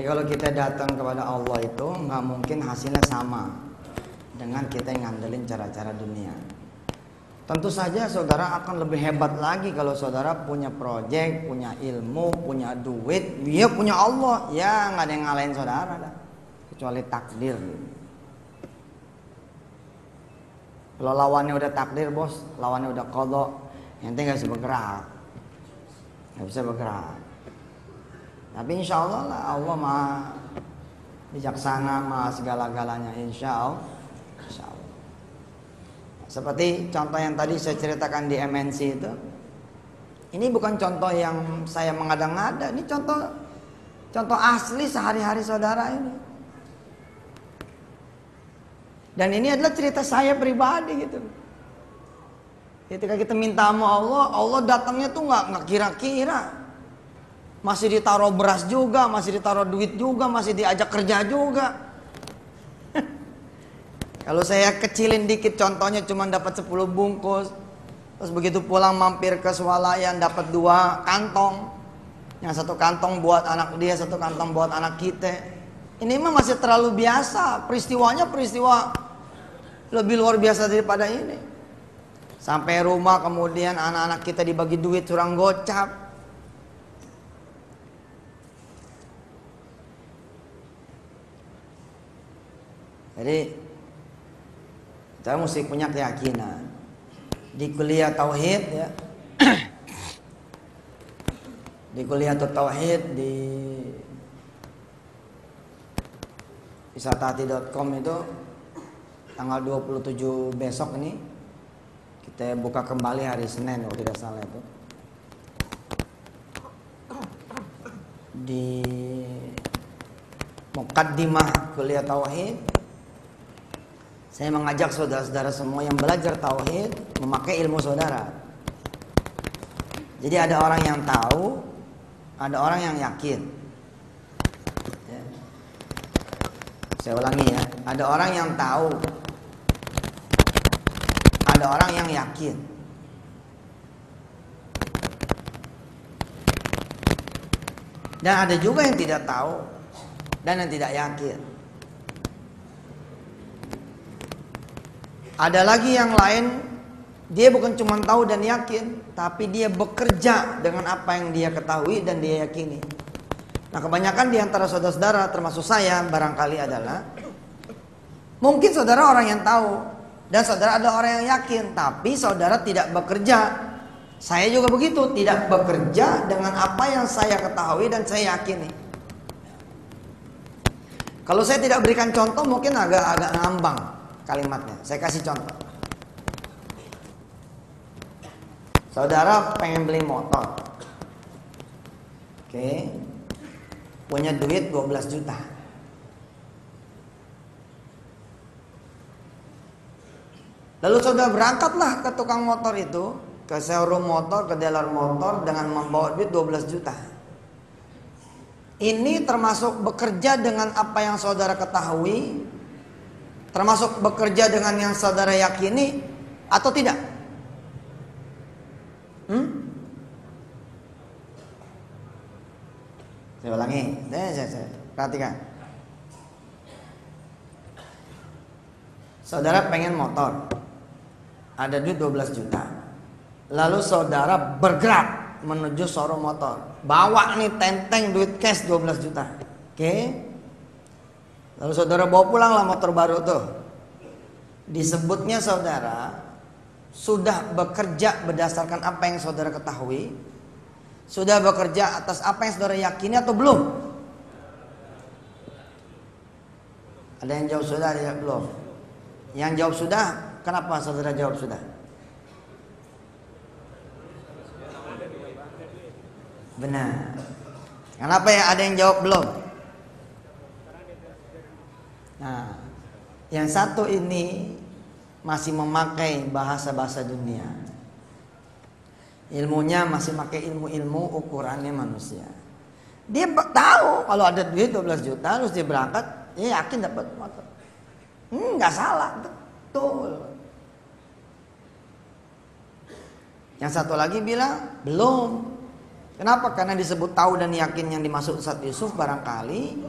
Jadi kalau kita datang kepada Allah itu nggak mungkin hasilnya sama dengan kita yang ngandelin cara-cara dunia. Tentu saja saudara akan lebih hebat lagi kalau saudara punya proyek, punya ilmu, punya duit, dia punya Allah. Ya nggak ada yang ngalahin saudara dah. Kecuali takdir. Kalau lawannya udah takdir bos, lawannya udah kodok, ente nggak bisa bergerak, nggak bisa bergerak. Tapi insya Allah lah Allah mah bijaksana mah segala-galanya insya Allah. Insya Allah. Seperti contoh yang tadi saya ceritakan di MNC itu, ini bukan contoh yang saya mengada-ngada, ini contoh contoh asli sehari-hari saudara ini. Dan ini adalah cerita saya pribadi gitu. Ketika kita minta sama Allah, Allah datangnya tuh nggak nggak kira-kira. Masih ditaruh beras juga, masih ditaruh duit juga, masih diajak kerja juga. Kalau saya kecilin dikit contohnya cuma dapat 10 bungkus. Terus begitu pulang mampir ke swalayan dapat dua kantong. Yang satu kantong buat anak dia, satu kantong buat anak kita. Ini mah masih terlalu biasa. Peristiwanya peristiwa lebih luar biasa daripada ini. Sampai rumah kemudian anak-anak kita dibagi duit curang gocap. Jadi kita mesti punya keyakinan di kuliah tauhid ya. di kuliah tauhid di wisatati.com itu tanggal 27 besok ini kita buka kembali hari Senin kalau tidak salah itu di Mukaddimah kuliah tauhid saya mengajak saudara-saudara semua yang belajar tauhid memakai ilmu saudara. Jadi ada orang yang tahu, ada orang yang yakin. Ya. Saya ulangi ya, ada orang yang tahu, ada orang yang yakin. Dan ada juga yang tidak tahu dan yang tidak yakin. Ada lagi yang lain dia bukan cuma tahu dan yakin, tapi dia bekerja dengan apa yang dia ketahui dan dia yakini. Nah, kebanyakan di antara saudara-saudara termasuk saya barangkali adalah mungkin saudara orang yang tahu dan saudara ada orang yang yakin, tapi saudara tidak bekerja. Saya juga begitu, tidak bekerja dengan apa yang saya ketahui dan saya yakini. Kalau saya tidak berikan contoh mungkin agak-agak ngambang kalimatnya. Saya kasih contoh. Saudara pengen beli motor. Oke. Punya duit 12 juta. Lalu saudara berangkatlah ke tukang motor itu, ke showroom motor, ke dealer motor dengan membawa duit 12 juta. Ini termasuk bekerja dengan apa yang saudara ketahui, termasuk bekerja dengan yang saudara yakini atau tidak? Hmm? Saya ulangi, saya, saya, saya. perhatikan. Saudara pengen motor, ada duit 12 juta. Lalu saudara bergerak menuju showroom motor. Bawa nih tenteng duit cash 12 juta. Oke. Lalu saudara bawa pulang lah motor baru tuh. Disebutnya saudara sudah bekerja berdasarkan apa yang saudara ketahui. Sudah bekerja atas apa yang saudara yakini atau belum? Ada yang jawab sudah, ada yang belum. Yang jawab sudah, kenapa saudara jawab sudah? Benar. Kenapa ya ada yang jawab belum? Nah, yang satu ini masih memakai bahasa-bahasa dunia. Ilmunya masih pakai ilmu-ilmu ukurannya manusia. Dia tahu kalau ada duit 12 juta terus dia berangkat, dia yakin dapat motor. Hmm, salah, betul. Yang satu lagi bilang belum. Kenapa? Karena disebut tahu dan yakin yang dimaksud Ustaz Yusuf barangkali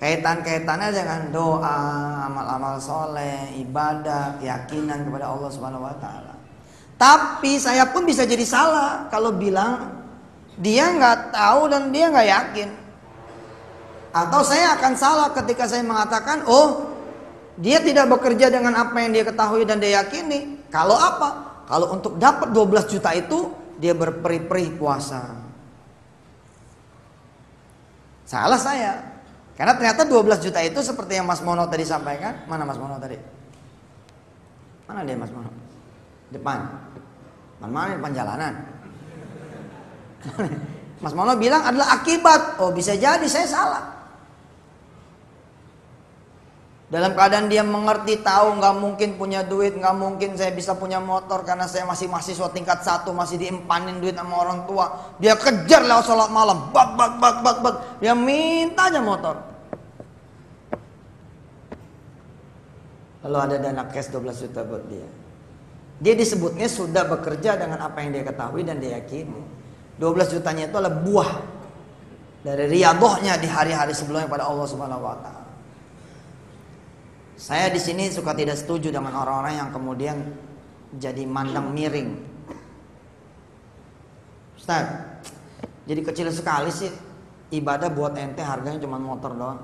kaitan-kaitannya dengan doa, amal-amal soleh, ibadah, keyakinan kepada Allah Subhanahu Wa Taala. Tapi saya pun bisa jadi salah kalau bilang dia nggak tahu dan dia nggak yakin. Atau saya akan salah ketika saya mengatakan, oh dia tidak bekerja dengan apa yang dia ketahui dan dia yakini. Kalau apa? Kalau untuk dapat 12 juta itu dia berperi-peri puasa. Salah saya. Karena ternyata 12 juta itu seperti yang Mas Mono tadi sampaikan. Mana Mas Mono tadi? Mana dia Mas Mono? Depan. Mana mana depan jalanan. Mas Mono bilang adalah akibat. Oh bisa jadi saya salah. Dalam keadaan dia mengerti tahu nggak mungkin punya duit, nggak mungkin saya bisa punya motor karena saya masih mahasiswa tingkat satu masih diempanin duit sama orang tua. Dia kejar lewat sholat malam, bak bak bak bak bak. Dia minta aja motor. Lalu ada dana cash 12 juta buat dia. Dia disebutnya sudah bekerja dengan apa yang dia ketahui dan dia yakini. 12 jutanya itu adalah buah dari riadohnya di hari-hari sebelumnya pada Allah Subhanahu wa taala. Saya di sini suka tidak setuju dengan orang-orang yang kemudian jadi mandang miring. Ustaz, jadi kecil sekali sih ibadah buat ente harganya cuma motor doang.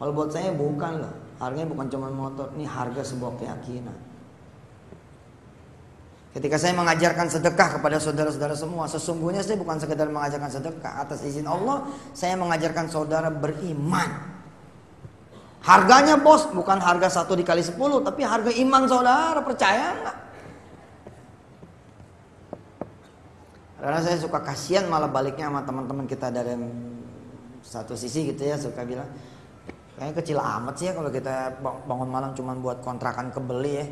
Kalau buat saya bukan loh, harganya bukan cuma motor, ini harga sebuah keyakinan. Ketika saya mengajarkan sedekah kepada saudara-saudara semua, sesungguhnya saya bukan sekedar mengajarkan sedekah atas izin Allah, saya mengajarkan saudara beriman. Harganya bos bukan harga satu dikali sepuluh, tapi harga iman saudara percaya nggak? Karena saya suka kasihan malah baliknya sama teman-teman kita dari satu sisi gitu ya suka bilang kayaknya kecil amat sih ya kalau kita bangun malam cuma buat kontrakan kebeli ya.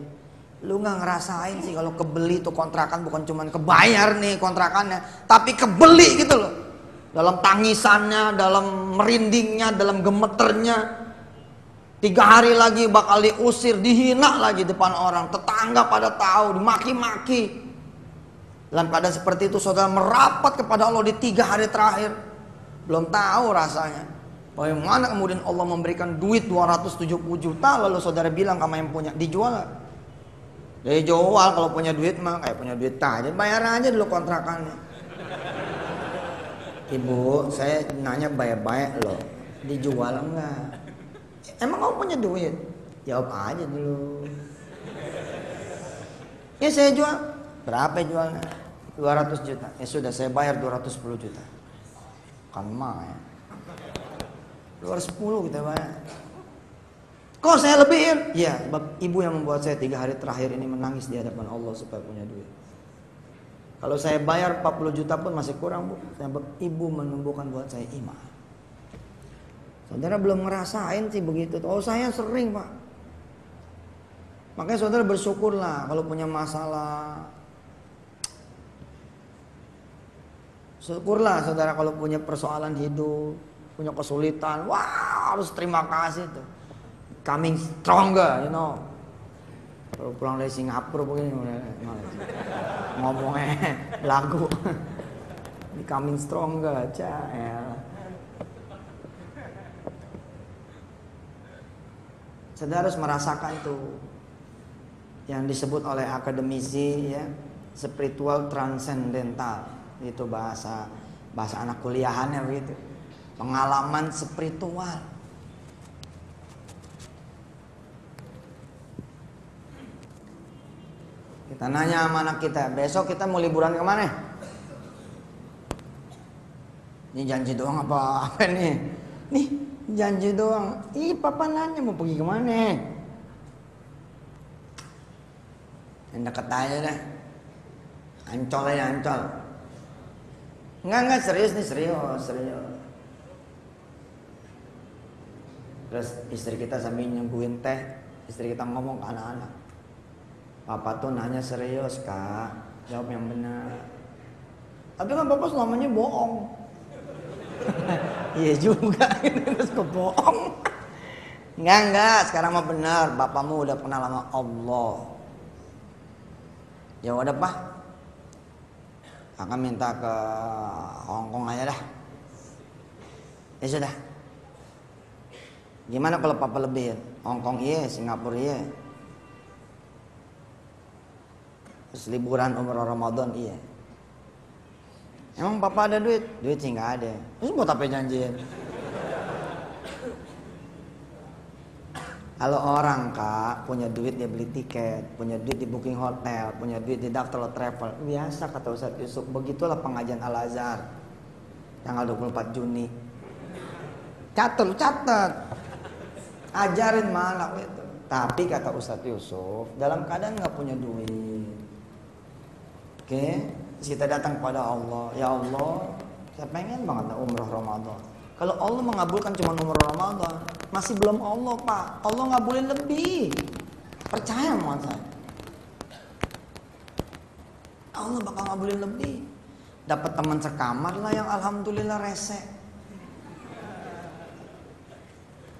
Lu nggak ngerasain sih kalau kebeli itu kontrakan bukan cuma kebayar nih kontrakannya, tapi kebeli gitu loh. Dalam tangisannya, dalam merindingnya, dalam gemeternya, Tiga hari lagi bakal diusir, dihina lagi depan orang. Tetangga pada tahu, dimaki-maki. Dalam keadaan seperti itu saudara merapat kepada Allah di tiga hari terakhir. Belum tahu rasanya. Bagaimana kemudian Allah memberikan duit 270 juta lalu saudara bilang kamu yang punya dijual. Jadi jual kalau punya duit mah kayak punya duit aja bayar aja dulu kontrakannya. Ibu, saya nanya baik-baik loh. Dijual enggak? Emang kamu punya duit? Jawab aja dulu. Ya saya jual. Berapa jualnya? 200 juta. Ya sudah saya bayar 210 juta. Kan mah ya. 210 kita bayar. Kok saya lebihin? Ya, ibu yang membuat saya tiga hari terakhir ini menangis di hadapan Allah supaya punya duit. Kalau saya bayar 40 juta pun masih kurang bu. Sebab ibu menumbuhkan buat saya iman. Saudara belum ngerasain sih begitu. Oh saya sering pak. Makanya saudara bersyukurlah kalau punya masalah. Syukurlah saudara kalau punya persoalan hidup, punya kesulitan. Wah harus terima kasih tuh. Coming stronger, you know. Kalau pulang dari Singapura begini ngomongnya lagu. Becoming stronger, aja ya. Saudara harus merasakan itu. Yang disebut oleh akademisi ya spiritual transcendental. Itu bahasa bahasa anak kuliahannya begitu. Pengalaman spiritual. Kita nanya sama anak kita besok kita mau liburan ke mana? Ini janji doang apa apa nih nih janji doang. Ih, papa nanya mau pergi ke mana? Yang deket aja dah. Ancol aja ancol. Enggak, enggak serius nih, serius, serius. Terus istri kita sambil nyembuhin teh, istri kita ngomong ke anak-anak. Papa tuh nanya serius, Kak. Jawab yang benar. Tapi kan papa selamanya bohong. iya juga terus kebohong enggak enggak sekarang mah benar. Bapakmu udah kenal sama Allah. Ya udah pak. Akan minta ke Hong Kong aja dah. Ya sudah. Gimana kalau papa lebih? Hong Kong iya Singapura iya. Terus liburan umroh Ramadan iya emang papa ada duit duit sih nggak ada terus buat apa janjian Kalau orang kak punya duit dia beli tiket, punya duit di booking hotel, punya duit di daftar travel, biasa kata Ustadz Yusuf. Begitulah pengajian Al Azhar tanggal 24 Juni. Catat, catat. Ajarin mana itu. Tapi kata Ustadz Yusuf, dalam keadaan nggak punya duit. Oke, kita datang kepada Allah. Ya Allah, saya pengen banget umroh Ramadan. Kalau Allah mengabulkan cuma umroh Ramadan, masih belum Allah pak. Allah ngabulin lebih. Percaya sama saya. Allah bakal ngabulin lebih. Dapat teman sekamar lah yang alhamdulillah rese.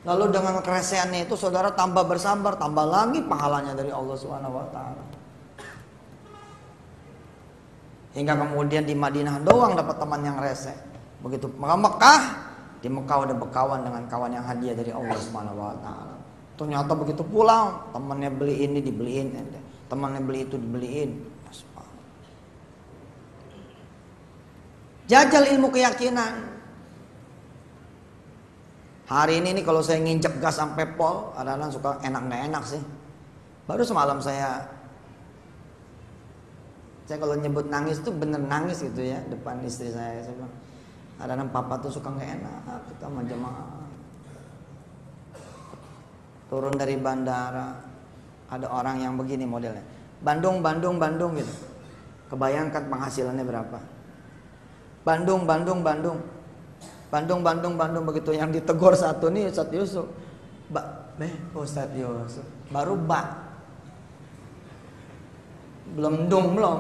Lalu dengan kereseannya itu saudara tambah bersabar tambah lagi pahalanya dari Allah Subhanahu wa taala hingga kemudian di Madinah doang dapat teman yang rese begitu maka Mekah di Mekah udah berkawan dengan kawan yang hadiah dari Allah Subhanahu wa taala. Ternyata begitu pulang, temannya beli ini dibeliin, temannya beli itu dibeliin. Jajal ilmu keyakinan. Hari ini nih kalau saya nginjek gas sampai pol, kadang-kadang suka enak nggak enak sih. Baru semalam saya saya kalau nyebut nangis tuh bener nangis gitu ya depan istri saya. Saya bilang, kadang papa tuh suka nggak enak kita sama turun dari bandara ada orang yang begini modelnya. Bandung Bandung Bandung gitu. Kebayangkan penghasilannya berapa. Bandung Bandung Bandung. Bandung Bandung Bandung begitu. Yang ditegur satu nih Ustadz Yusuf. Mbak Beh Ustadz Yusuf baru bak belum dung belum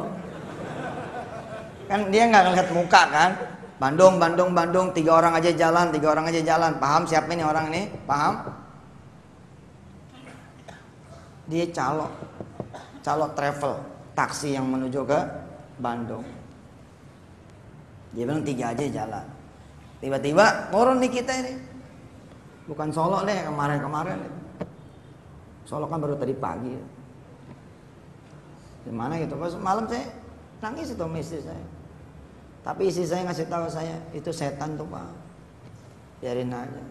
kan dia nggak ngeliat muka kan Bandung, Bandung, Bandung, tiga orang aja jalan, tiga orang aja jalan. Paham siapa ini orang ini? Paham? Dia calo, calo travel, taksi yang menuju ke Bandung. Dia bilang tiga aja jalan. Tiba-tiba turun nih kita ini. Bukan Solo deh kemarin-kemarin. Solo kan baru tadi pagi. Gimana gitu? Pas malam saya nangis itu misteri saya. Tapi istri saya ngasih tahu saya itu setan tuh pak. Biarin aja.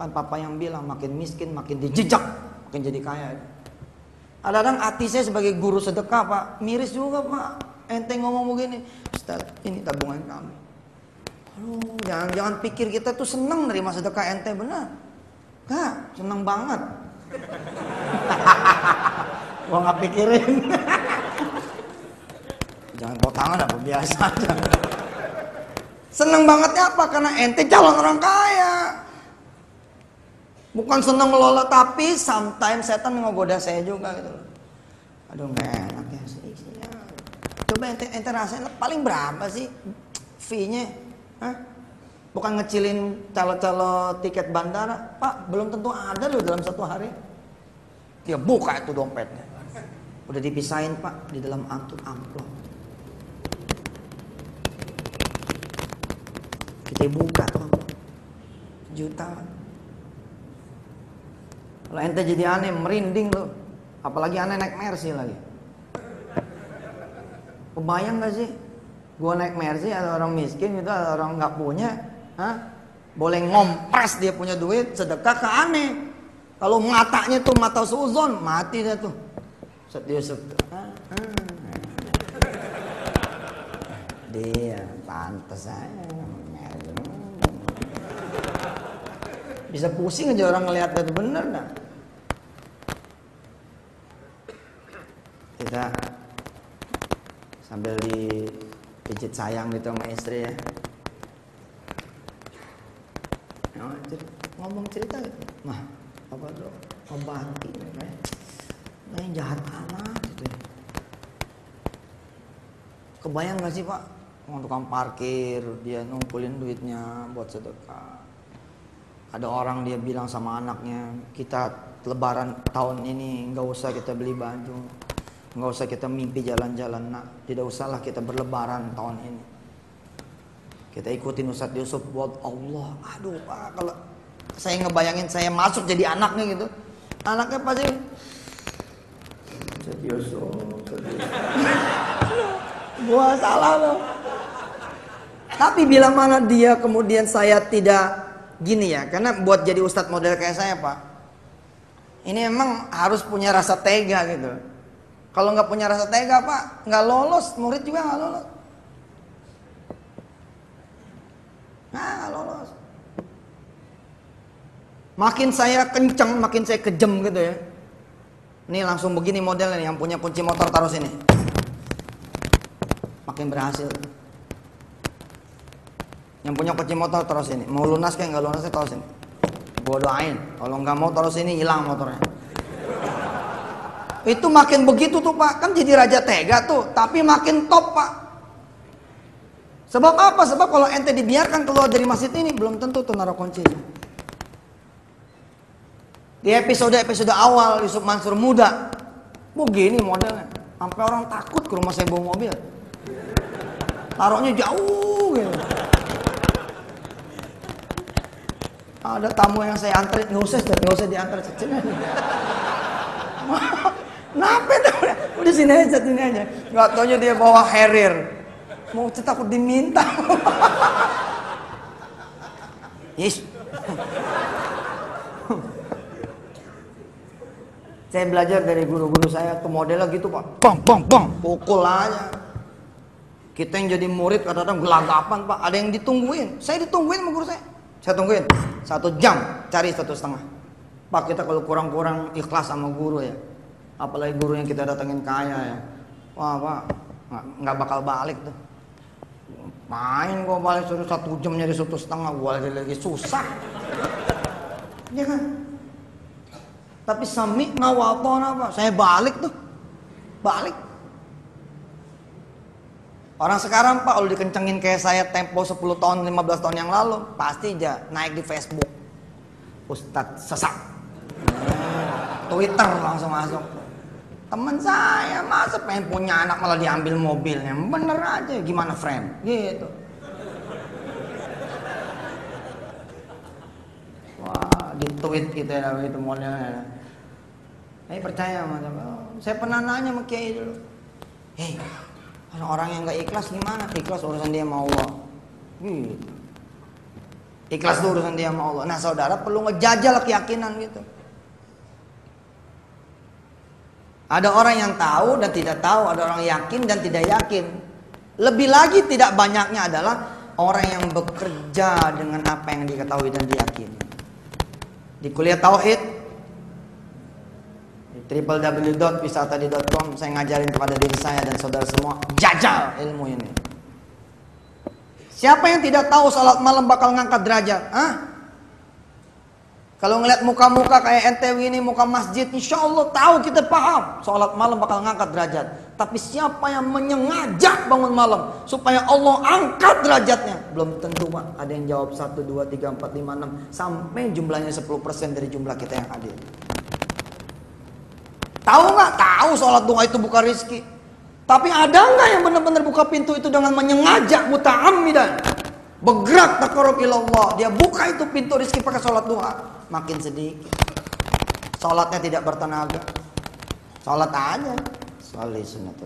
Kan papa yang bilang makin miskin makin dijejak, makin jadi kaya. Ada kadang hati saya sebagai guru sedekah pak, miris juga pak. Ente ngomong begini, Ustaz ini tabungan kami. Aduh, jangan jangan pikir kita tuh seneng nerima sedekah ente benar. Gak, seneng banget. Gua nggak pikirin. Bawa tangan apa biasa aja. Seneng bangetnya apa? Karena ente calon orang kaya. Bukan seneng ngelola tapi sometimes setan menggoda saya juga gitu. Aduh gak enak ya sih. Coba ente, ente rasain paling berapa sih fee-nya? Hah? Bukan ngecilin calo-calo tiket bandara. Pak, belum tentu ada loh dalam satu hari. Dia buka itu dompetnya. Udah dipisahin pak di dalam amplop. Kita buka. Juta. Kalau ente jadi aneh, merinding tuh. Apalagi aneh naik Mercy lagi. Kebayang gak sih? Gua naik Mercy ada orang miskin gitu, ada orang nggak punya, Hah? Boleh ngompres dia punya duit, sedekah ke aneh. Kalau matanya tuh mata suzon, mati dia tuh. Ustaz Yusuf. Dia pantas aja. Bisa pusing aja orang ngelihat itu bener nah. Kita sambil dipijit sayang gitu sama istri ya. Oh, ngomong cerita gitu. Mah, apa tuh? Pembanti. Nah, yang jahat amat gitu ya. Kebayang gak sih pak? Tukang parkir, dia ngumpulin duitnya buat sedekah ada orang dia bilang sama anaknya kita lebaran tahun ini nggak usah kita beli baju Nggak usah kita mimpi jalan-jalan nak. Tidak usahlah kita berlebaran tahun ini. Kita ikutin Ustadz Yusuf buat Allah. Aduh pak kalau saya ngebayangin saya masuk jadi anaknya gitu. Anaknya pasti Ustadz Yusuf. Gua salah loh. Tapi bila mana dia kemudian saya tidak gini ya, karena buat jadi ustadz model kayak saya pak, ini emang harus punya rasa tega gitu. Kalau nggak punya rasa tega pak, nggak lolos, murid juga nggak lolos. Nah, nggak lolos. Makin saya kenceng, makin saya kejam gitu ya. Ini langsung begini modelnya yang punya kunci motor taruh sini. Makin berhasil. Yang punya kunci motor terus ini. Mau lunas kayak nggak lunas terus ini. Gua doain. Kalau nggak mau terus ini hilang motornya. Itu makin begitu tuh pak, kan jadi raja tega tuh, tapi makin top pak. Sebab apa? Sebab kalau ente dibiarkan keluar dari masjid ini belum tentu tuh naruh kuncinya. Di episode-episode awal Yusuf Mansur muda, begini modelnya. Sampai orang takut ke rumah saya bawa mobil. Taruhnya jauh gitu. Ada tamu yang saya antar, nggak usah, nggak usah diantar. Kenapa tuh? Udah sini aja, sini aja. Nggak taunya dia bawa Harrier. Mau takut diminta. yes. saya belajar dari guru-guru saya tuh modelnya gitu pak bang bang bang pukul aja kita yang jadi murid kadang-kadang gelagapan pak ada yang ditungguin saya ditungguin sama guru saya saya tungguin satu jam cari satu setengah. Pak kita kalau kurang-kurang ikhlas sama guru ya. Apalagi guru yang kita datengin kaya ya. Wah pak nggak bakal balik tuh. Main gua balik suruh satu jam nyari satu setengah gua lagi lagi susah. Ya kan? Tapi sami ngawalton apa? Saya balik tuh. Balik. Orang sekarang Pak kalau dikencengin kayak saya tempo 10 tahun, 15 tahun yang lalu, pasti aja naik di Facebook. Ustadz sesak. Twitter langsung masuk. Temen saya masa pengen punya anak malah diambil mobilnya. Bener aja gimana friend? Gitu. Wah, di tweet gitu ya itu modelnya. Saya percaya sama Saya pernah nanya sama Kiai dulu. Hei, orang yang nggak ikhlas gimana? Ikhlas urusan dia sama Allah. Gitu. Ikhlas itu urusan dia sama Allah. Nah saudara perlu ngejajal keyakinan gitu. Ada orang yang tahu dan tidak tahu, ada orang yakin dan tidak yakin. Lebih lagi tidak banyaknya adalah orang yang bekerja dengan apa yang diketahui dan diyakini. Di kuliah tauhid www.wisatadi.com saya ngajarin kepada diri saya dan saudara semua jajal ilmu ini. Siapa yang tidak tahu salat malam bakal ngangkat derajat? Hah? Kalau ngeliat muka-muka kayak NTW ini muka masjid, insya Allah tahu kita paham salat malam bakal ngangkat derajat. Tapi siapa yang menyengaja bangun malam supaya Allah angkat derajatnya? Belum tentu pak. Ada yang jawab 1, 2, 3, 4, 5, 6 sampai jumlahnya 10% dari jumlah kita yang hadir. Tahu nggak? Tahu sholat duha itu buka rizki. Tapi ada nggak yang benar-benar buka pintu itu dengan menyengaja muta'ammidan? Bergerak takarub ilallah. Dia buka itu pintu rizki pakai sholat duha. Makin sedikit. Sholatnya tidak bertenaga. Sholat aja. Salih sunat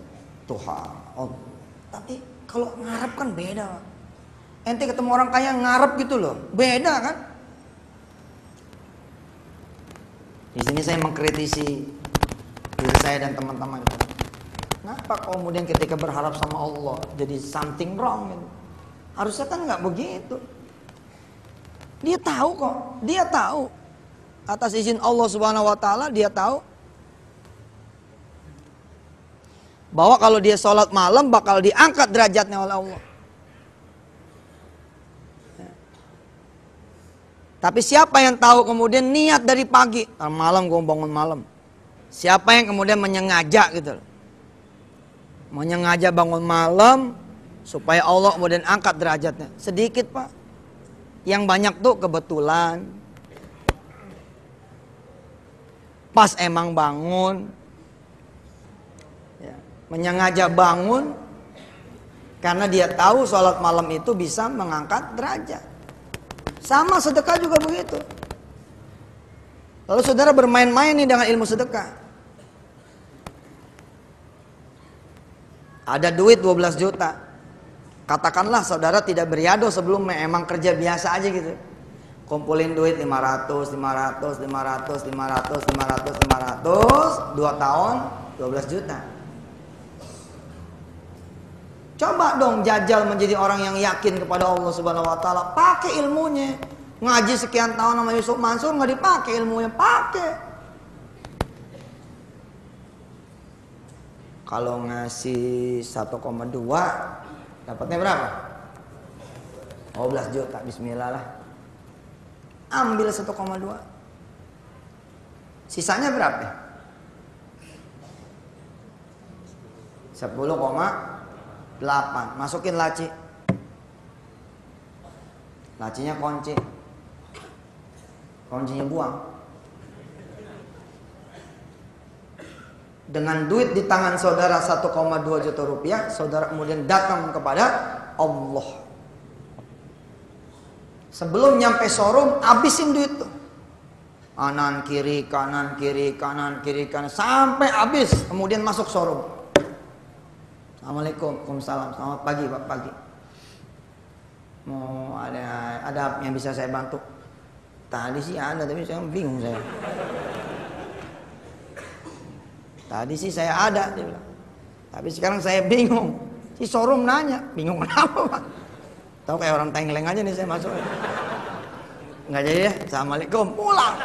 duha. Oh. Tapi kalau ngarep kan beda. Ente ketemu orang kaya ngarep gitu loh. Beda kan? Di sini saya mengkritisi diri saya dan teman-teman. Kenapa kemudian ketika berharap sama Allah jadi something wrong gitu. harusnya kan nggak begitu. Dia tahu kok dia tahu. Atas izin Allah subhanahu wa taala dia tahu. Bahwa kalau dia sholat malam bakal diangkat derajatnya oleh Allah. Tapi siapa yang tahu kemudian niat dari pagi, malam gue bangun malam. Siapa yang kemudian menyengaja gitu Menyengaja bangun malam supaya Allah kemudian angkat derajatnya. Sedikit Pak. Yang banyak tuh kebetulan. Pas emang bangun. menyengaja bangun karena dia tahu sholat malam itu bisa mengangkat derajat. Sama sedekah juga begitu. Lalu saudara bermain-main nih dengan ilmu sedekah. Ada duit 12 juta. Katakanlah saudara tidak beriado sebelum emang kerja biasa aja gitu. Kumpulin duit 500, 500, 500, 500, 500, 500, 2 tahun 12 juta. Coba dong jajal menjadi orang yang yakin kepada Allah Subhanahu wa taala, pakai ilmunya. Ngaji sekian tahun sama Yusuf Mansur nggak dipakai ilmunya, pakai. Kalau ngasih 1,2 dapatnya berapa? 12 juta, bismillah lah. Ambil 1,2. Sisanya berapa? 10, 8 masukin laci lacinya kunci kuncinya buang dengan duit di tangan saudara 1,2 juta rupiah saudara kemudian datang kepada Allah sebelum nyampe showroom habisin duit tuh kanan kiri kanan kiri kanan kiri kanan sampai habis kemudian masuk showroom Assalamualaikum, Waalaikumsalam. Selamat pagi, Pak. Pagi. Mau ada ada yang bisa saya bantu? Tadi sih ada, tapi saya bingung saya. Tadi sih saya ada, dia bilang. Tapi sekarang saya bingung. Si showroom nanya, bingung kenapa, Pak? Tahu kayak orang tengleng aja nih saya masuk. Nggak jadi ya. Assalamualaikum, pulang.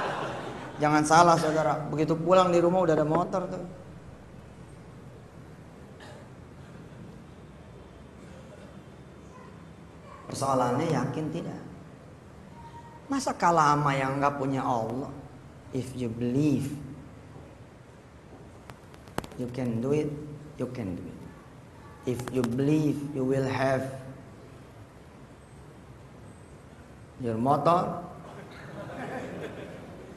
Jangan salah saudara, begitu pulang di rumah udah ada motor tuh. Persoalannya yakin tidak. Masa kalah sama yang nggak punya Allah? If you believe, you can do it, you can do it. If you believe, you will have your motor,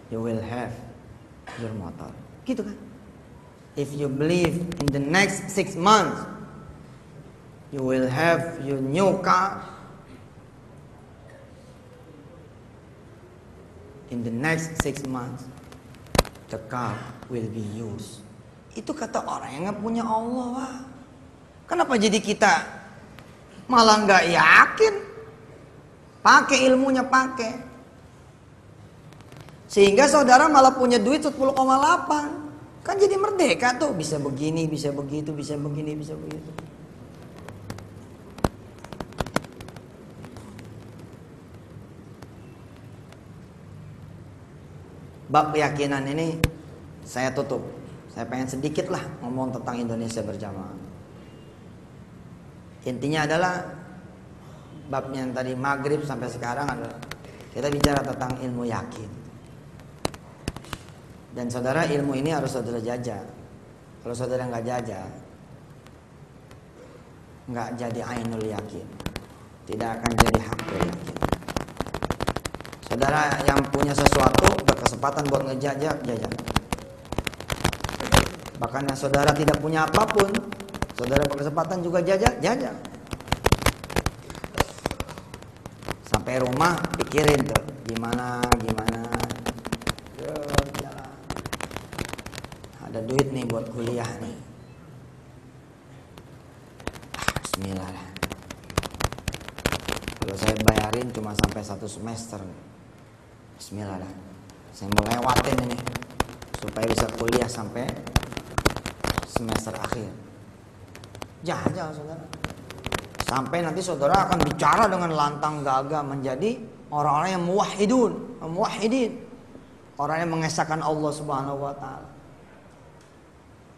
you will have your motor. Gitu kan? If you believe in the next six months, you will have your new car, in the next six months the car will be used. Itu kata orang yang nggak punya Allah. Wah. Kenapa jadi kita malah nggak yakin? Pakai ilmunya pakai. Sehingga saudara malah punya duit 10,8. Kan jadi merdeka tuh. Bisa begini, bisa begitu, bisa begini, bisa begitu. Bab keyakinan ini saya tutup. Saya pengen sedikit lah ngomong tentang Indonesia berjamaah. Intinya adalah babnya yang tadi maghrib sampai sekarang adalah kita bicara tentang ilmu yakin. Dan saudara ilmu ini harus saudara jajah. Kalau saudara nggak jajah, nggak jadi ainul yakin, tidak akan jadi hakul yakin. Saudara yang punya sesuatu berkesempatan buat ngejajak, jajak. Bahkan yang saudara tidak punya apa pun, saudara berkesempatan juga jajak, jajak. Sampai rumah pikirin tuh, gimana, gimana. Ada duit nih buat kuliah nih. Ah, bismillah Kalau saya bayarin cuma sampai satu semester nih. Bismillah dah. Saya mau lewatin ini supaya bisa kuliah sampai semester akhir. Jangan, saudara. Sampai nanti saudara akan bicara dengan lantang gagah menjadi orang-orang yang muwahhidun, muwahhidin. Orang yang mengesahkan Allah Subhanahu wa taala.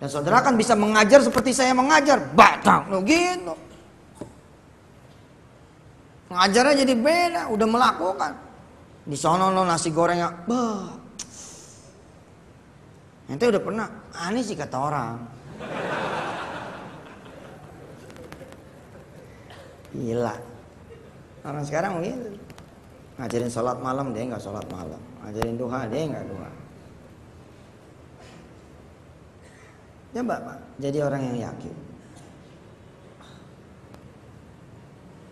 Dan saudara akan bisa mengajar seperti saya mengajar. Batang gitu. Mengajarnya jadi beda, udah melakukan. Di sono lo nasi gorengnya, bah. Ente udah pernah, aneh sih kata orang. Gila. Orang sekarang begitu. Ngajarin sholat malam dia nggak sholat malam. Ngajarin duha dia nggak duha. Coba Pak, jadi orang yang yakin.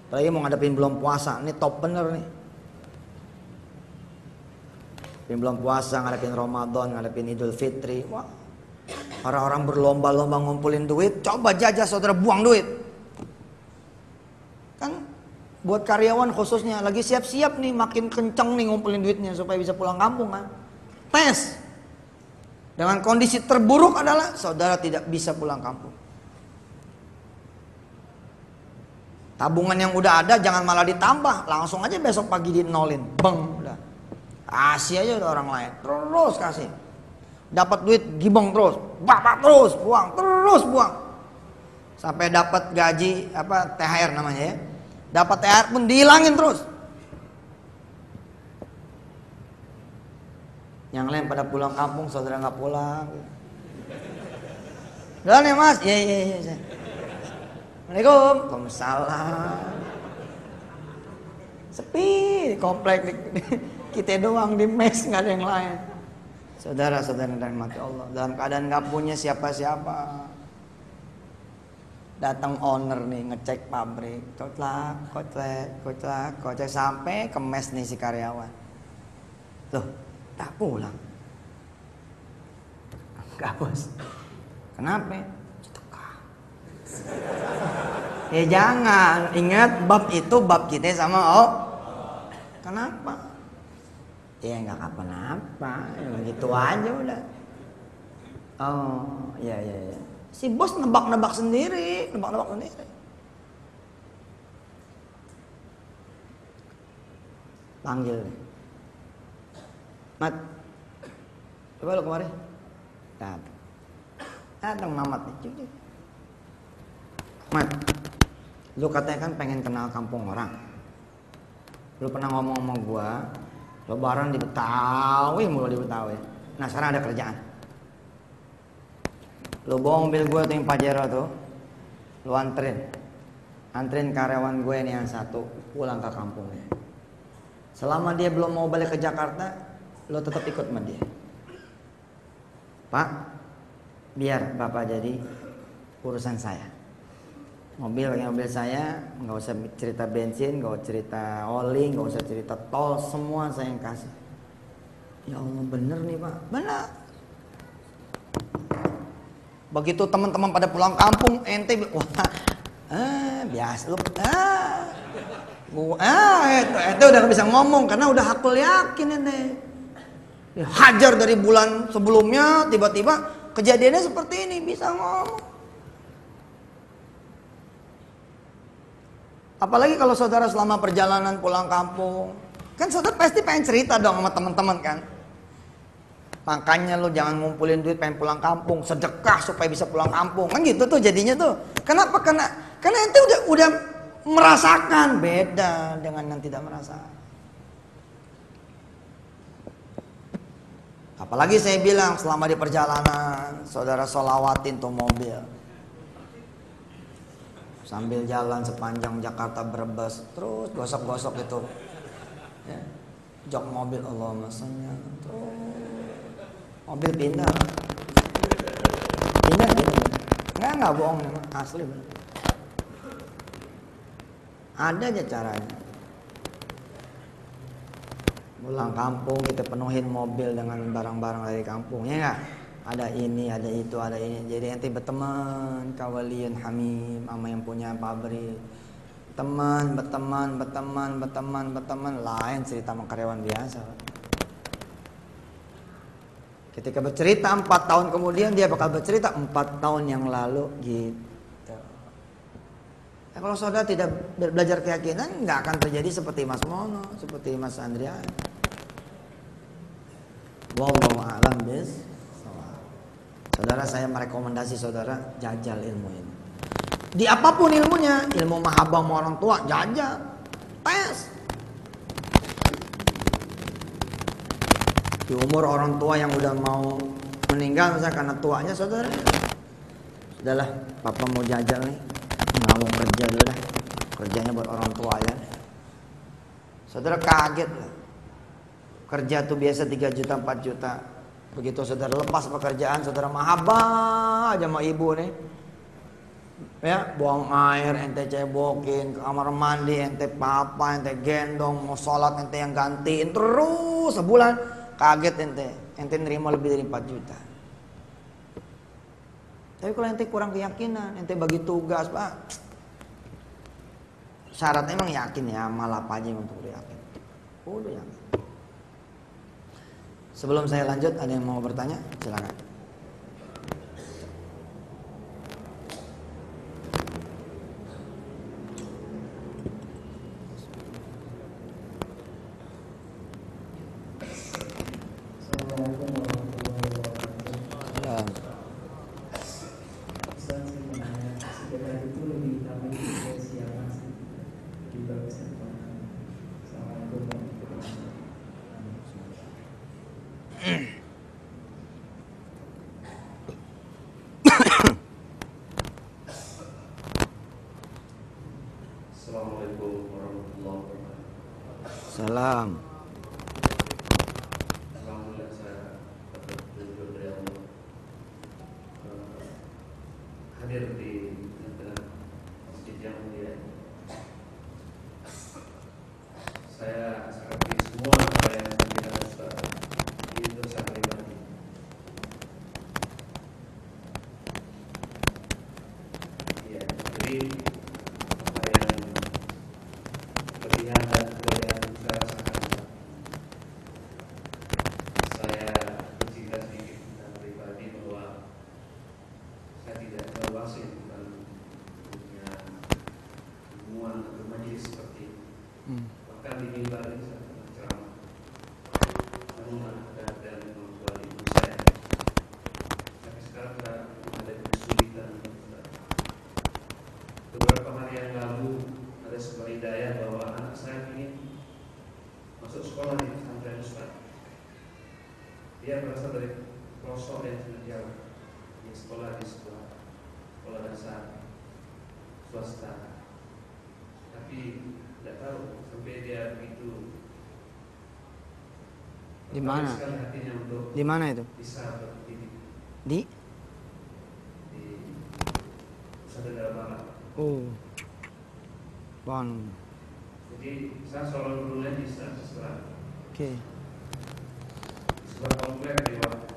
Apalagi mau ngadepin belum puasa, ini top bener nih. Ngadepin belum puasa, ngadepin Ramadan, ngadepin Idul Fitri. Wah, orang-orang berlomba-lomba ngumpulin duit, coba jajah saudara buang duit. Kan buat karyawan khususnya lagi siap-siap nih makin kenceng nih ngumpulin duitnya supaya bisa pulang kampung kan. Tes. Dengan kondisi terburuk adalah saudara tidak bisa pulang kampung. Tabungan yang udah ada jangan malah ditambah, langsung aja besok pagi di nolin. Beng, udah. Kasih aja udah orang lain. Terus kasih. Dapat duit gibeng terus, bapak terus buang, terus buang. Sampai dapat gaji apa THR namanya ya. Dapat THR pun dihilangin terus. Yang lain pada pulang kampung, saudara nggak pulang. Udah nih mas, iya iya iya. Assalamualaikum. Waalaikumsalam. Sepi komplek kita doang di mes nggak ada yang lain. Saudara-saudara dan mati Allah dalam keadaan nggak punya siapa-siapa. Datang owner nih ngecek pabrik, kotlak, kotlek, kotlak, kocek sampai ke mes nih si karyawan. Loh, tak pulang. Enggak bos. Kenapa? Ya jangan, ingat bab itu bab kita sama oh. Kenapa? Ya nggak apa-apa, gitu aja udah. Oh, iya iya iya. Si bos nebak-nebak sendiri, nebak-nebak sendiri. Panggil. Mat. Coba lu kemari. Datang. Datang Mamat nih. Mat, lu katanya kan pengen kenal kampung orang. Lu pernah ngomong sama gua, lebaran di Betawi mulu di Betawi. Nah sekarang ada kerjaan. Lu bawa mobil gua tuh yang Pajero tuh, lu anterin. Anterin karyawan gue nih yang satu pulang ke kampungnya. Selama dia belum mau balik ke Jakarta, lo tetap ikut sama dia. Pak, biar bapak jadi urusan saya mobil pakai mobil saya. Nggak usah cerita bensin nggak usah cerita oli nggak usah cerita tol. Semua saya yang kasih. Ya Allah bener nih pak. Bener. Begitu teman-teman pada pulang kampung ente wah ah, biasa lu ah gua ah itu, itu udah gak bisa ngomong karena udah hakul yakin ente. Ya, hajar dari bulan sebelumnya tiba-tiba kejadiannya seperti ini bisa ngomong Apalagi kalau saudara selama perjalanan pulang kampung, kan saudara pasti pengen cerita dong sama teman-teman kan. Makanya lo jangan ngumpulin duit pengen pulang kampung, sedekah supaya bisa pulang kampung. Kan gitu tuh jadinya tuh. Kenapa? Karena karena ente udah udah merasakan beda dengan yang tidak merasakan. Apalagi saya bilang selama di perjalanan saudara solawatin tuh mobil sambil jalan sepanjang Jakarta Brebes terus gosok-gosok itu ya. jok mobil Allah masanya. Terus mobil pindah. Pindah pindah nggak nggak bohong asli. Bener. ada aja caranya. Pulang kampung kita penuhin mobil dengan barang-barang dari kampung ya nggak ada ini, ada itu, ada ini. Jadi nanti berteman, kawalian hamim, sama yang punya pabrik. Teman, berteman, berteman, berteman, berteman. Lain cerita sama karyawan biasa. Ketika bercerita empat tahun kemudian dia bakal bercerita empat tahun yang lalu gitu. Nah, kalau saudara tidak belajar keyakinan nggak akan terjadi seperti Mas Mono, seperti Mas Andrian. Wallahu a'lam bis. Saudara saya merekomendasi saudara jajal ilmu ini. Di apa pun ilmunya, ilmu mahabbah sama orang tua, jajal. Tes. Di umur orang tua yang udah mau meninggal misalnya karena tuanya saudara. Sudahlah, papa mau jajal nih. Nggak mau kerja dulu dah. Kerjanya buat orang tua ya. Saudara kaget. Kerja tuh biasa 3 juta, 4 juta Begitu saudara lepas pekerjaan, saudara mahabah aja sama ibu nih. Ya, buang air, ente cebokin, kamar mandi, ente papa, ente gendong, mau sholat, ente yang gantiin terus sebulan. Kaget ente, ente nerima lebih dari 4 juta. Tapi kalau ente kurang keyakinan, ente bagi tugas, Pak. Syaratnya emang yakin ya, malah apa aja yang untuk yakin. Udah yakin. Sebelum saya lanjut, ada yang mau bertanya? Silakan. mana? Di mana itu? Di? Oh. Bon. Jadi saya selalu di sana Oke. Komplek di.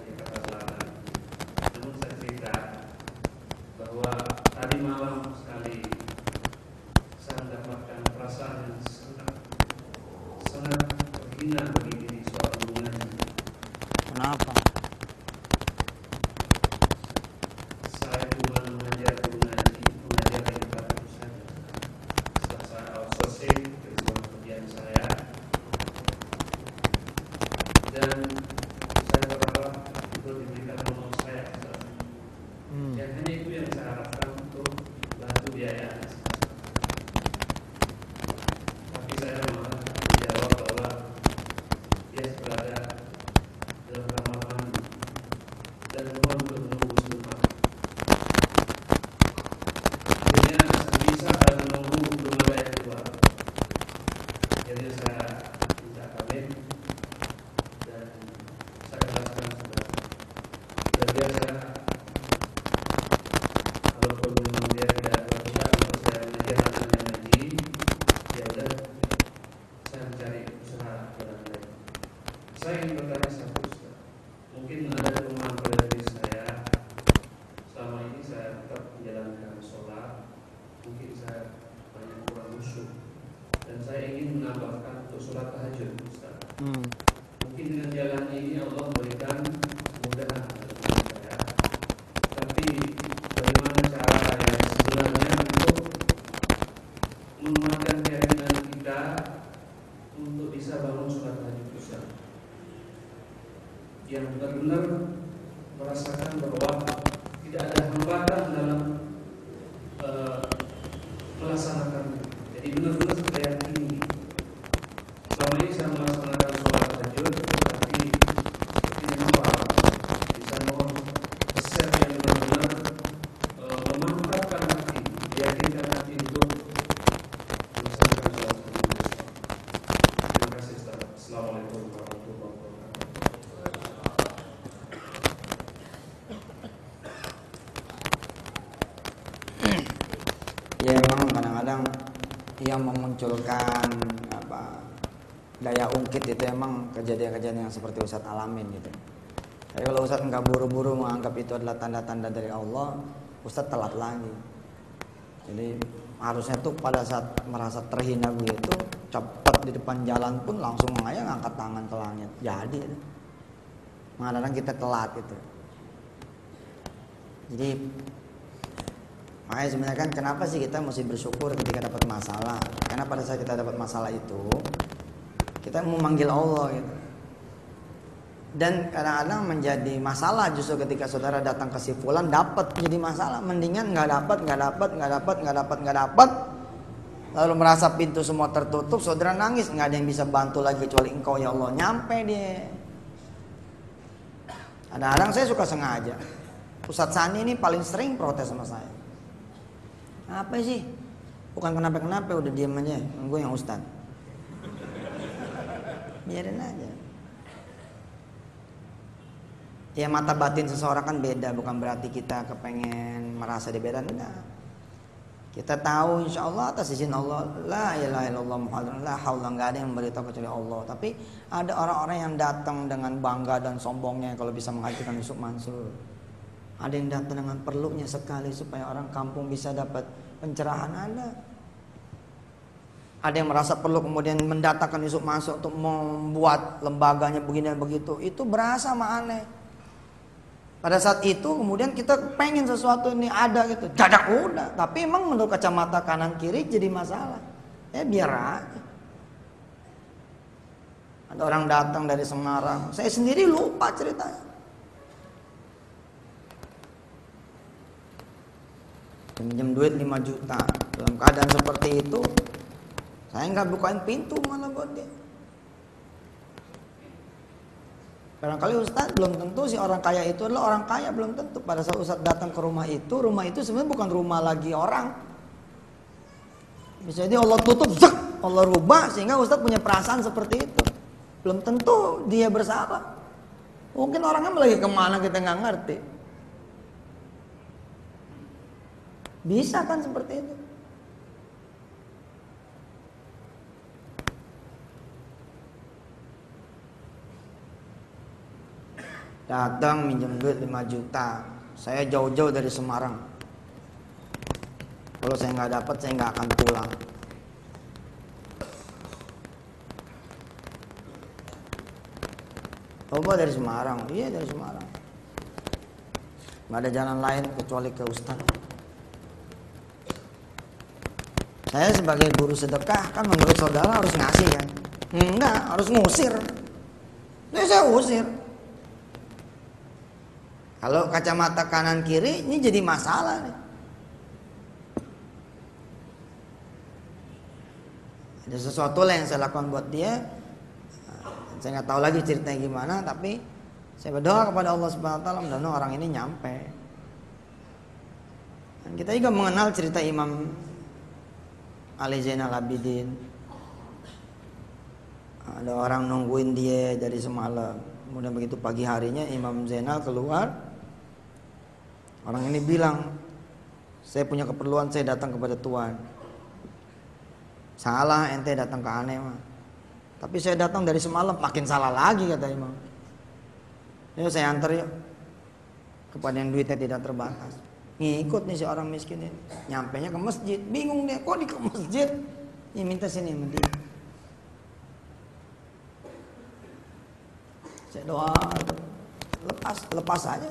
Ungkit itu emang kejadian-kejadian yang seperti Ustadz alamin gitu. Tapi kalau Ustadz nggak buru-buru menganggap itu adalah tanda-tanda dari Allah, Ustadz telat lagi. Jadi harusnya tuh pada saat merasa terhina begitu, cepat di depan jalan pun langsung mengayang angkat tangan ke langit. Jadi, kadang kita telat gitu. Jadi Makanya sebenarnya kan kenapa sih kita mesti bersyukur ketika dapat masalah? Karena pada saat kita dapat masalah itu, kita mau manggil Allah gitu. Dan kadang-kadang menjadi masalah justru ketika saudara datang ke si fulan dapat jadi masalah. Mendingan nggak dapat, nggak dapat, nggak dapat, nggak dapat, nggak dapat. Lalu merasa pintu semua tertutup, saudara nangis, nggak ada yang bisa bantu lagi kecuali engkau ya Allah. Nyampe dia. Kadang-kadang saya suka sengaja. Ustadz Sani ini paling sering protes sama saya. Apa sih? Bukan kenapa-kenapa udah diam aja. Gue yang ustad. Biarin aja. Ya mata batin seseorang kan beda, bukan berarti kita kepengen merasa dia beda, enggak. Kita tahu insya Allah atas izin Allah La ilaha illallah muhammadun La haula nggak ada yang memberitahu kecuali Allah Tapi ada orang-orang yang datang dengan bangga dan sombongnya Kalau bisa menghadirkan Yusuf Mansur ada yang datang dengan perlunya sekali supaya orang kampung bisa dapat pencerahan ada. Ada yang merasa perlu kemudian mendatangkan Yusuf masuk untuk membuat lembaganya begini dan begitu. Itu berasa sama aneh. Pada saat itu kemudian kita pengen sesuatu ini ada gitu. Dadak udah. Tapi emang menurut kacamata kanan kiri jadi masalah. Ya biar aja. Ada orang datang dari Semarang. Saya sendiri lupa ceritanya. pinjam duit 5 juta dalam keadaan seperti itu saya nggak bukain pintu malah buat dia. Barangkali Ustadz belum tentu si orang kaya itu adalah orang kaya belum tentu. Pada saat Ustadz datang ke rumah itu rumah itu sebenarnya bukan rumah lagi orang. Bisa jadi Allah tutup zek Allah rubah sehingga Ustadz punya perasaan seperti itu. Belum tentu dia bersalah. Mungkin orangnya lagi ke mana kita nggak ngerti. Bisa kan seperti itu? Datang minjem duit 5 juta. Saya jauh-jauh dari Semarang. Kalau saya nggak dapat, saya nggak akan pulang. Oh, dari Semarang. Iya dari Semarang. Gak ada jalan lain kecuali ke Ustadz. Saya sebagai guru sedekah kan menurut saudara harus ngasih kan? Enggak, harus ngusir. Ini saya usir. Kalau kacamata kanan kiri ini jadi masalah nih. Ada sesuatu lah yang saya lakukan buat dia. Saya nggak tahu lagi ceritanya gimana, tapi saya berdoa kepada Allah Subhanahu Wa Taala mudah orang ini nyampe. Dan kita juga mengenal cerita Imam Ali Zainal Abidin ada orang nungguin dia dari semalam kemudian begitu pagi harinya Imam Zainal keluar orang ini bilang saya punya keperluan saya datang kepada Tuhan. Salah ente datang ke aneh mah tapi saya datang dari semalam makin salah lagi kata Imam. Yuk saya antar yuk. Kepada yang duitnya tidak terbatas. Ngikut nih si orang miskin ini. Nyampe nya ke masjid. Bingung dia kok di ke masjid? Ini minta sini mending saya doa lepas lepas aja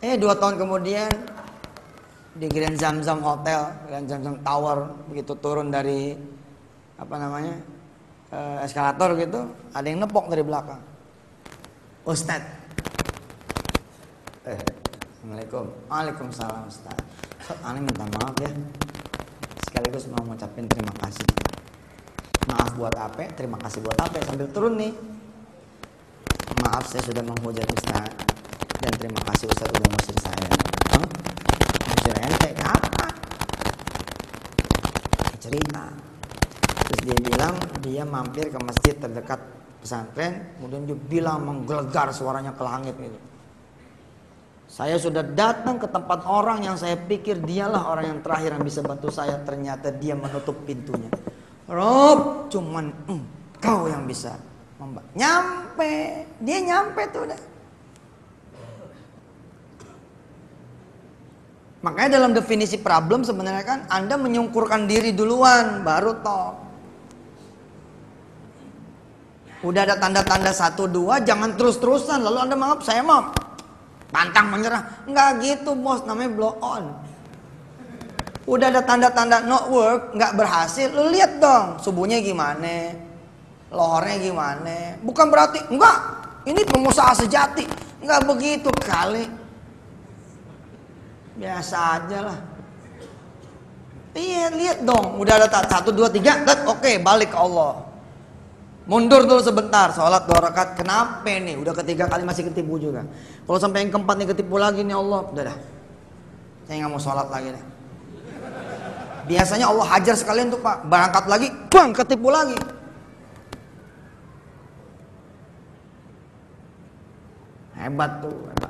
eh dua tahun kemudian di Grand Zamzam Hotel Grand Zamzam Tower begitu turun dari apa namanya eh, eskalator gitu ada yang nepok dari belakang Ustad. Eh, Assalamualaikum. Waalaikumsalam. Ustad, aneh minta maaf ya. Sekaligus mau ngucapin terima kasih. Maaf buat apa? Terima kasih buat apa? Sambil turun nih. Maaf saya sudah menghujat Ustad. Dan terima kasih Ustad udah ngusir saya. Huh? Ngusir ente apa? Cerita. Terus dia bilang dia mampir ke masjid terdekat pesantren kemudian dia bilang menggelegar suaranya ke langit gitu Saya sudah datang ke tempat orang yang saya pikir dialah orang yang terakhir yang bisa bantu saya. Ternyata dia menutup pintunya. Rob, cuman engkau yang bisa. Nyampe, dia nyampe tuh udah. Makanya dalam definisi problem sebenarnya kan Anda menyungkurkan diri duluan baru toh. Udah ada tanda-tanda satu dua jangan terus-terusan lalu Anda maaf saya mau pantang menyerah. Enggak gitu bos, namanya blow on. Udah ada tanda-tanda not work, nggak berhasil, lu lihat dong subuhnya gimana, lohornya gimana. Bukan berarti enggak, ini pengusaha sejati, enggak begitu kali. Biasa aja lah. Iya lihat dong, udah ada satu dua tiga, oke balik ke Allah. Mundur dulu sebentar, sholat dua rakaat. Kenapa nih? Udah ketiga kali masih ketipu juga. Kalau sampai yang keempat nih ketipu lagi nih Allah, udah dah. Saya nggak mau sholat lagi deh. Biasanya Allah hajar sekalian tuh pak, berangkat lagi, bang ketipu lagi. Hebat tuh, hebat.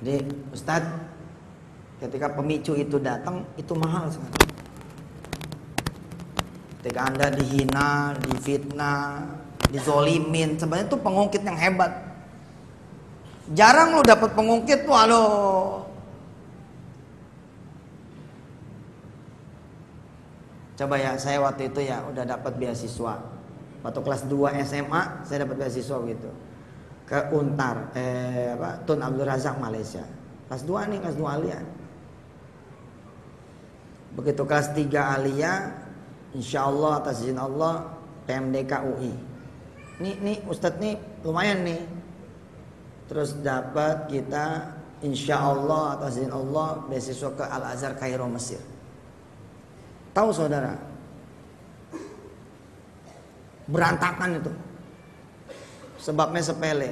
Jadi Ustadz, ketika pemicu itu datang, itu mahal sekali. Ketika Anda dihina, difitnah, dizolimin, sebenarnya itu pengungkit yang hebat. Jarang lo dapat pengungkit halo. Coba ya, saya waktu itu ya udah dapat beasiswa. Waktu kelas 2 SMA, saya dapat beasiswa gitu. Ke Untar, eh apa, Tun Abdul Razak Malaysia. Kelas 2 nih, kelas 2 Alia. Begitu kelas 3 Alia, Insya Allah atas izin Allah PMDK UI. Nih, nih Ustadz nih lumayan nih. Terus dapat kita Insya Allah atas izin Allah beasiswa ke Al Azhar Kairo Mesir. Tahu saudara? Berantakan itu. Sebabnya sepele.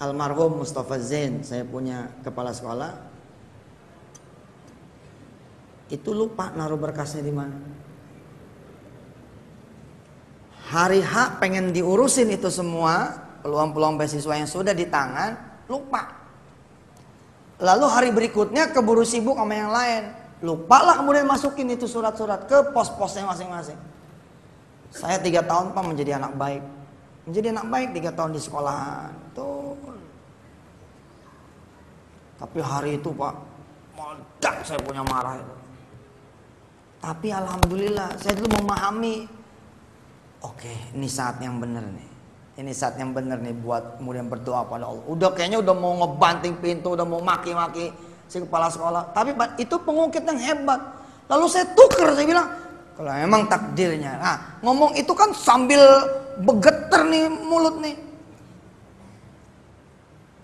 Almarhum Mustafa Zain, saya punya kepala sekolah. Itu lupa naruh berkasnya di mana. Hari H pengen diurusin itu semua peluang-peluang beasiswa yang sudah di tangan lupa. Lalu hari berikutnya keburu sibuk sama yang lain. Lupa lah kemudian masukin itu surat-surat ke pos-posnya masing-masing. Saya tiga tahun pak menjadi anak baik menjadi anak baik tiga tahun di sekolahan tuh tapi hari itu pak meledak saya punya marah itu tapi alhamdulillah saya dulu memahami Oke, ini saat yang benar nih. Ini saat yang benar nih buat kemudian berdoa pada Allah. Udah kayaknya udah mau ngebanting pintu, udah mau maki-maki si kepala sekolah. Tapi itu pengungkit yang hebat. Lalu saya tuker, saya bilang, kalau emang takdirnya. Nah, ngomong itu kan sambil begeter nih mulut nih.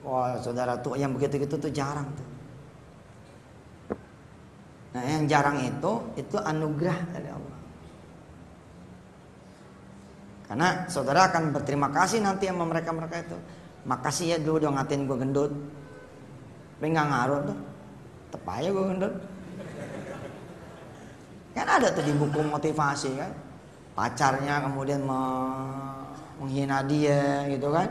Wah, saudara tuh yang begitu gitu tuh jarang tuh. Nah, yang jarang itu itu anugerah dari Allah. Karena saudara akan berterima kasih nanti sama mereka-mereka itu. Makasih ya dulu udah ngatain gue gendut. Tapi gak ngaruh tuh. Tetep aja gue gendut. Kan ada tuh di buku motivasi kan. Pacarnya kemudian menghina dia gitu kan.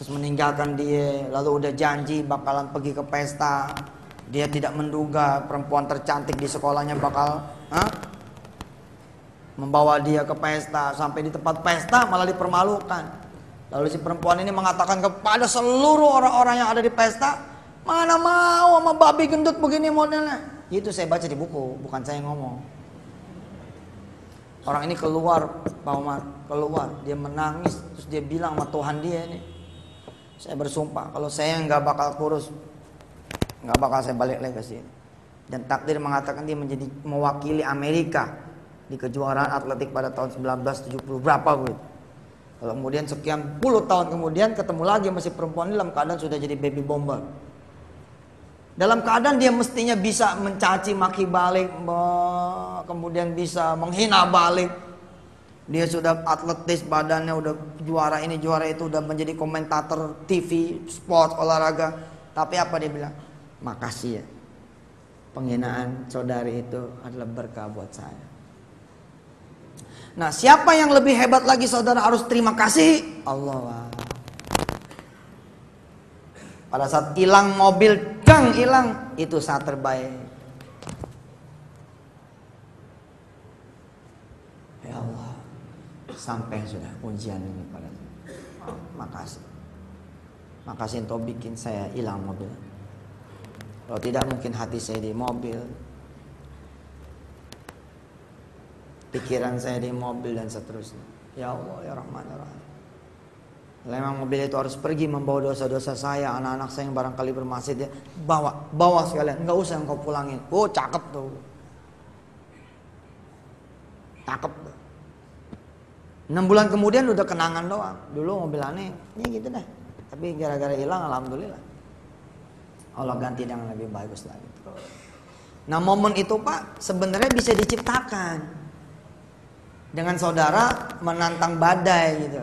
Terus meninggalkan dia. Lalu udah janji bakalan pergi ke pesta. Dia tidak menduga perempuan tercantik di sekolahnya bakal... Hah? membawa dia ke pesta sampai di tempat pesta malah dipermalukan lalu si perempuan ini mengatakan kepada seluruh orang-orang yang ada di pesta mana mau sama babi gendut begini modelnya itu saya baca di buku bukan saya yang ngomong orang ini keluar Pak Umar keluar dia menangis terus dia bilang sama Tuhan dia ini saya bersumpah kalau saya nggak bakal kurus nggak bakal saya balik lagi ke sini dan takdir mengatakan dia menjadi mewakili Amerika di kejuaraan atletik pada tahun 1970 berapa gue. Kalau kemudian sekian puluh tahun kemudian ketemu lagi masih perempuan dalam keadaan sudah jadi baby bomber. Dalam keadaan dia mestinya bisa mencaci maki balik, kemudian bisa menghina balik. Dia sudah atletis badannya udah juara ini juara itu udah menjadi komentator TV, sport, olahraga. Tapi apa dia bilang? Makasih ya. Penghinaan saudari itu adalah berkah buat saya. Nah, siapa yang lebih hebat lagi saudara harus terima kasih? Allah. Pada saat hilang mobil, dang hilang, itu saat terbaik. Ya Allah, sampai sudah ujian ini pada oh, makasih. Makasih engkau bikin saya hilang mobil. Kalau tidak mungkin hati saya di mobil, pikiran saya di mobil dan seterusnya. Ya Allah, ya Rahman, ya Rahim. Memang mobil itu harus pergi membawa dosa-dosa saya, anak-anak saya yang barangkali bermaksud ya, bawa, bawa sekalian, nggak usah engkau pulangin. Oh, cakep tuh. Cakep. Tuh. 6 bulan kemudian udah kenangan doang. Dulu mobil aneh, ya gitu deh. Tapi gara-gara hilang, alhamdulillah. Allah ganti dengan lebih bagus lagi. Nah momen itu pak sebenarnya bisa diciptakan dengan saudara menantang badai gitu.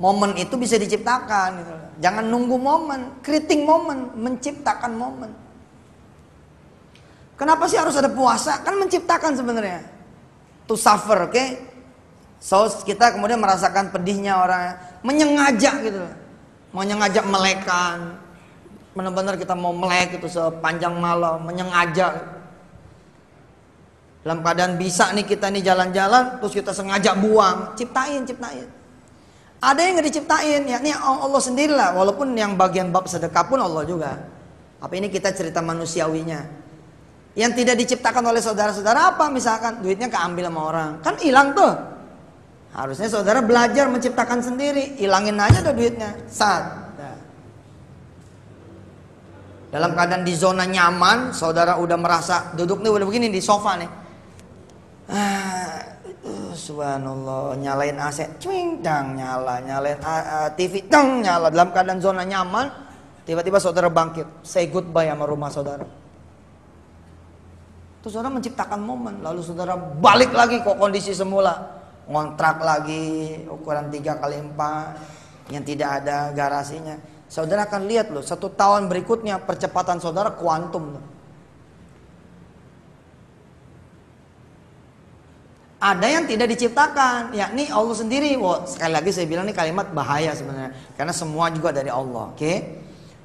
Momen itu bisa diciptakan gitu. Jangan nunggu momen, keriting momen, menciptakan momen. Kenapa sih harus ada puasa? Kan menciptakan sebenarnya. To suffer, oke? Okay? So kita kemudian merasakan pedihnya orang menyengaja gitu. Mau nyengajak melekan. Benar-benar kita mau melek itu sepanjang malam, menyengaja. Dalam keadaan bisa nih kita nih jalan-jalan terus kita sengaja buang, ciptain, ciptain. Ada yang nggak diciptain, ya ini Allah sendirilah. Walaupun yang bagian bab sedekah pun Allah juga. Tapi ini kita cerita manusiawinya. Yang tidak diciptakan oleh saudara-saudara apa misalkan duitnya keambil sama orang, kan hilang tuh. Harusnya saudara belajar menciptakan sendiri, hilangin aja tuh duitnya. Saat. Dalam keadaan di zona nyaman, saudara udah merasa duduk nih udah begini di sofa nih. Ah, subhanallah nyalain AC cuing dang nyala nyalain uh, TV dang nyala. Dalam keadaan zona nyaman tiba-tiba saudara bangkit. Say goodbye sama rumah saudara. Terus saudara menciptakan momen lalu saudara balik lagi kok kondisi semula. Ngontrak lagi ukuran 3 kali 4 yang tidak ada garasinya. Saudara akan lihat loh satu tahun berikutnya percepatan saudara kuantum loh Ada yang tidak diciptakan, yakni Allah sendiri. Wah, sekali lagi saya bilang ini kalimat bahaya sebenarnya, karena semua juga dari Allah, oke? Okay?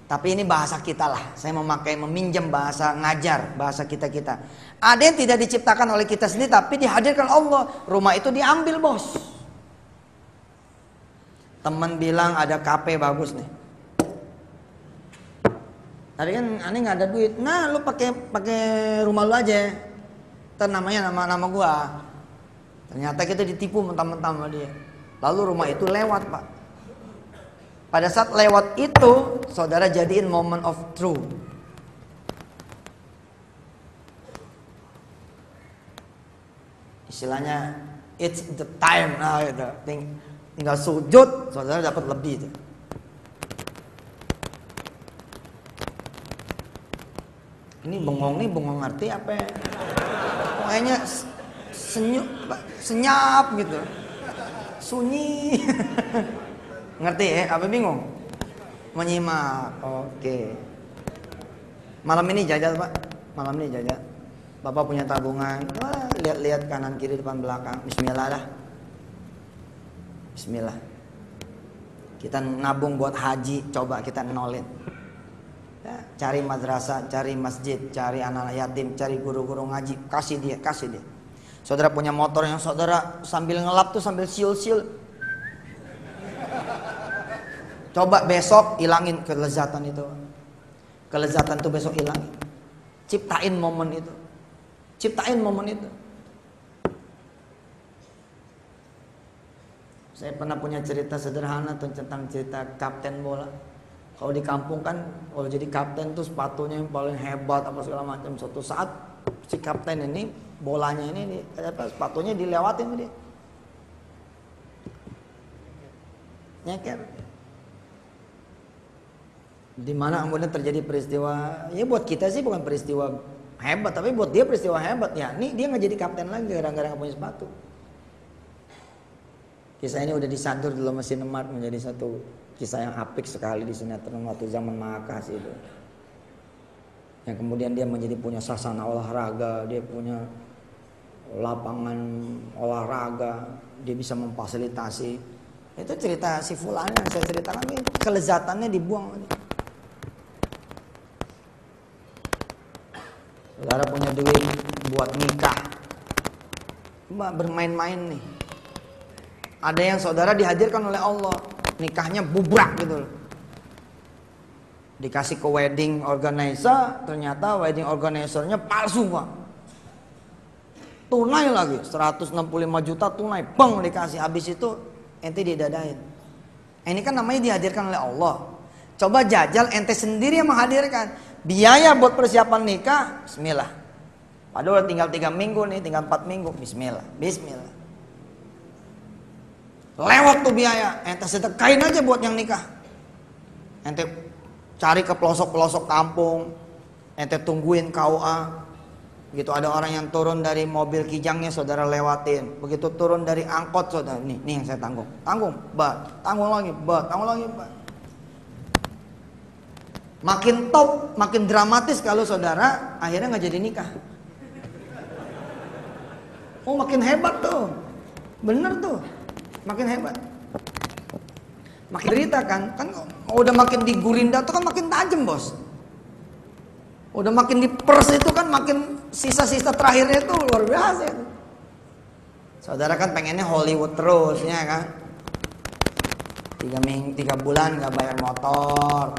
Tapi ini bahasa kita lah. Saya memakai meminjam bahasa ngajar, bahasa kita kita. Ada yang tidak diciptakan oleh kita sendiri, tapi dihadirkan Allah. Rumah itu diambil bos. Teman bilang ada KP bagus nih. Tadi kan aneh nggak ada duit. Nah, lu pakai pakai rumah lu aja. Ntar namanya nama nama gua. Ternyata kita ditipu mentah-mentah sama dia. Lalu rumah itu lewat pak. Pada saat lewat itu, saudara jadiin moment of truth. Istilahnya, it's the time. Nah, gitu. Ting tinggal sujud, saudara dapat lebih. Itu. Ini bengong nih, bengong ngerti apa ya? Pokoknya senyum, senyap gitu. Sunyi. Ngerti ya? Apa bingung? Menyimak. Oke. Malam ini jajal, Pak. Malam ini jajal. Bapak punya tabungan. Lihat-lihat kanan kiri depan belakang. Bismillah lah. Bismillah. Kita nabung buat haji, coba kita nolin. Ya, cari madrasah, cari masjid, cari anak-anak yatim, cari guru-guru ngaji, kasih dia, kasih dia. Saudara punya motor yang saudara sambil ngelap tuh sambil siul-siul. Coba besok ilangin kelezatan itu. Kelezatan tuh besok ilangin. Ciptain momen itu. Ciptain momen itu. Saya pernah punya cerita sederhana tentang cerita kapten bola. Kalau di kampung kan, kalau jadi kapten tuh sepatunya yang paling hebat apa segala macam. Suatu saat si kapten ini bolanya ini apa sepatunya dilewatin dia. Nyeker. Di mana kemudian terjadi peristiwa ya buat kita sih bukan peristiwa hebat tapi buat dia peristiwa hebat. Ya ini dia nggak jadi kapten lagi gara-gara nggak punya sepatu. Kisah ini udah disandur dalam mesin emat menjadi satu kisah yang apik sekali di sinetron waktu zaman Mahakasih itu yang kemudian dia menjadi punya sasana olahraga, dia punya lapangan olahraga, dia bisa memfasilitasi. Itu cerita si Fulan yang saya ceritakan ini kelezatannya dibuang. Saudara punya duit buat nikah, cuma bermain-main nih. Ada yang saudara dihadirkan oleh Allah, nikahnya bubrak gitu loh. Dikasih ke wedding organizer, ternyata wedding organizernya palsu, Pak. Tunai lagi, 165 juta tunai, bang dikasih habis itu ente didadain. Ini kan namanya dihadirkan oleh Allah. Coba jajal ente sendiri yang menghadirkan. Biaya buat persiapan nikah, bismillah. Padahal tinggal tiga minggu nih, tinggal empat minggu, bismillah, bismillah. Lewat tuh biaya, ente sedekain aja buat yang nikah. Ente cari ke pelosok-pelosok kampung, ente tungguin KUA. Begitu ada orang yang turun dari mobil kijangnya saudara lewatin. Begitu turun dari angkot saudara, nih, nih yang saya tanggung. Tanggung, bat, tanggung lagi, bat, tanggung lagi, bat. Makin top, makin dramatis kalau saudara akhirnya nggak jadi nikah. Oh makin hebat tuh, bener tuh, makin hebat. Makin derita kan, kan udah makin digurinda tuh kan makin tajam bos. Udah makin dipers itu kan makin sisa-sisa terakhirnya itu luar biasa. Saudara kan pengennya Hollywood terus ya kan. Tiga, ming, tiga bulan nggak bayar motor,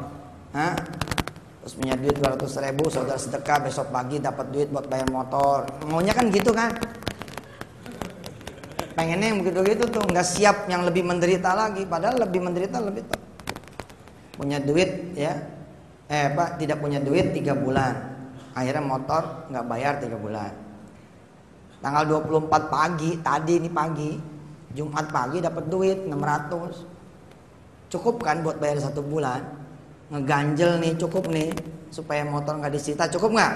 Hah? Terus punya duit 200 ribu, saudara sedekah besok pagi dapat duit buat bayar motor. Maunya kan gitu kan? Pengennya yang begitu-gitu tuh nggak siap yang lebih menderita lagi, padahal lebih menderita lebih top. Punya duit ya, eh pak tidak punya duit tiga bulan, akhirnya motor nggak bayar tiga bulan. Tanggal 24 pagi tadi ini pagi, Jumat pagi dapat duit 600 cukup kan buat bayar satu bulan? Ngeganjel nih cukup nih supaya motor nggak disita. Cukup nggak?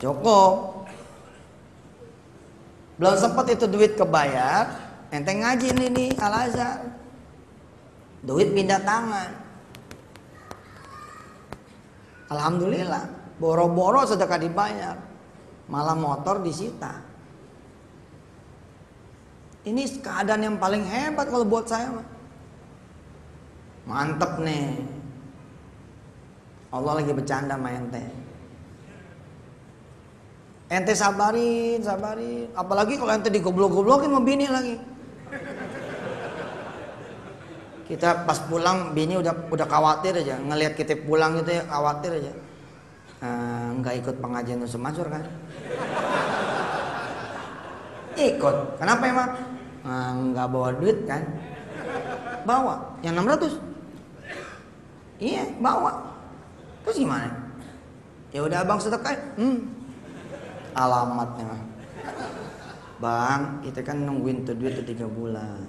Cukup belum sempat itu duit kebayar ente ngaji nih nih al azhar. Duit pindah tangan. Alhamdulillah boro-boro sedekah dibayar malah motor disita. Ini keadaan yang paling hebat kalau buat saya mantep nih. Allah lagi bercanda sama ente. Ente sabarin, sabarin. Apalagi kalau ente digoblok-goblokin sama bini lagi. Kita pas pulang bini udah udah khawatir aja ngelihat kita pulang gitu ya khawatir aja. Enggak uh, ikut pengajian Yusuf Mansur kan? Ikut. Kenapa emang? Enggak uh, bawa duit kan? Bawa. Yang 600. Iya, bawa. Terus gimana? Ya udah abang sedekah. Hmm. Alamatnya. Bang, kita kan nungguin tuh duit tuh tiga bulan.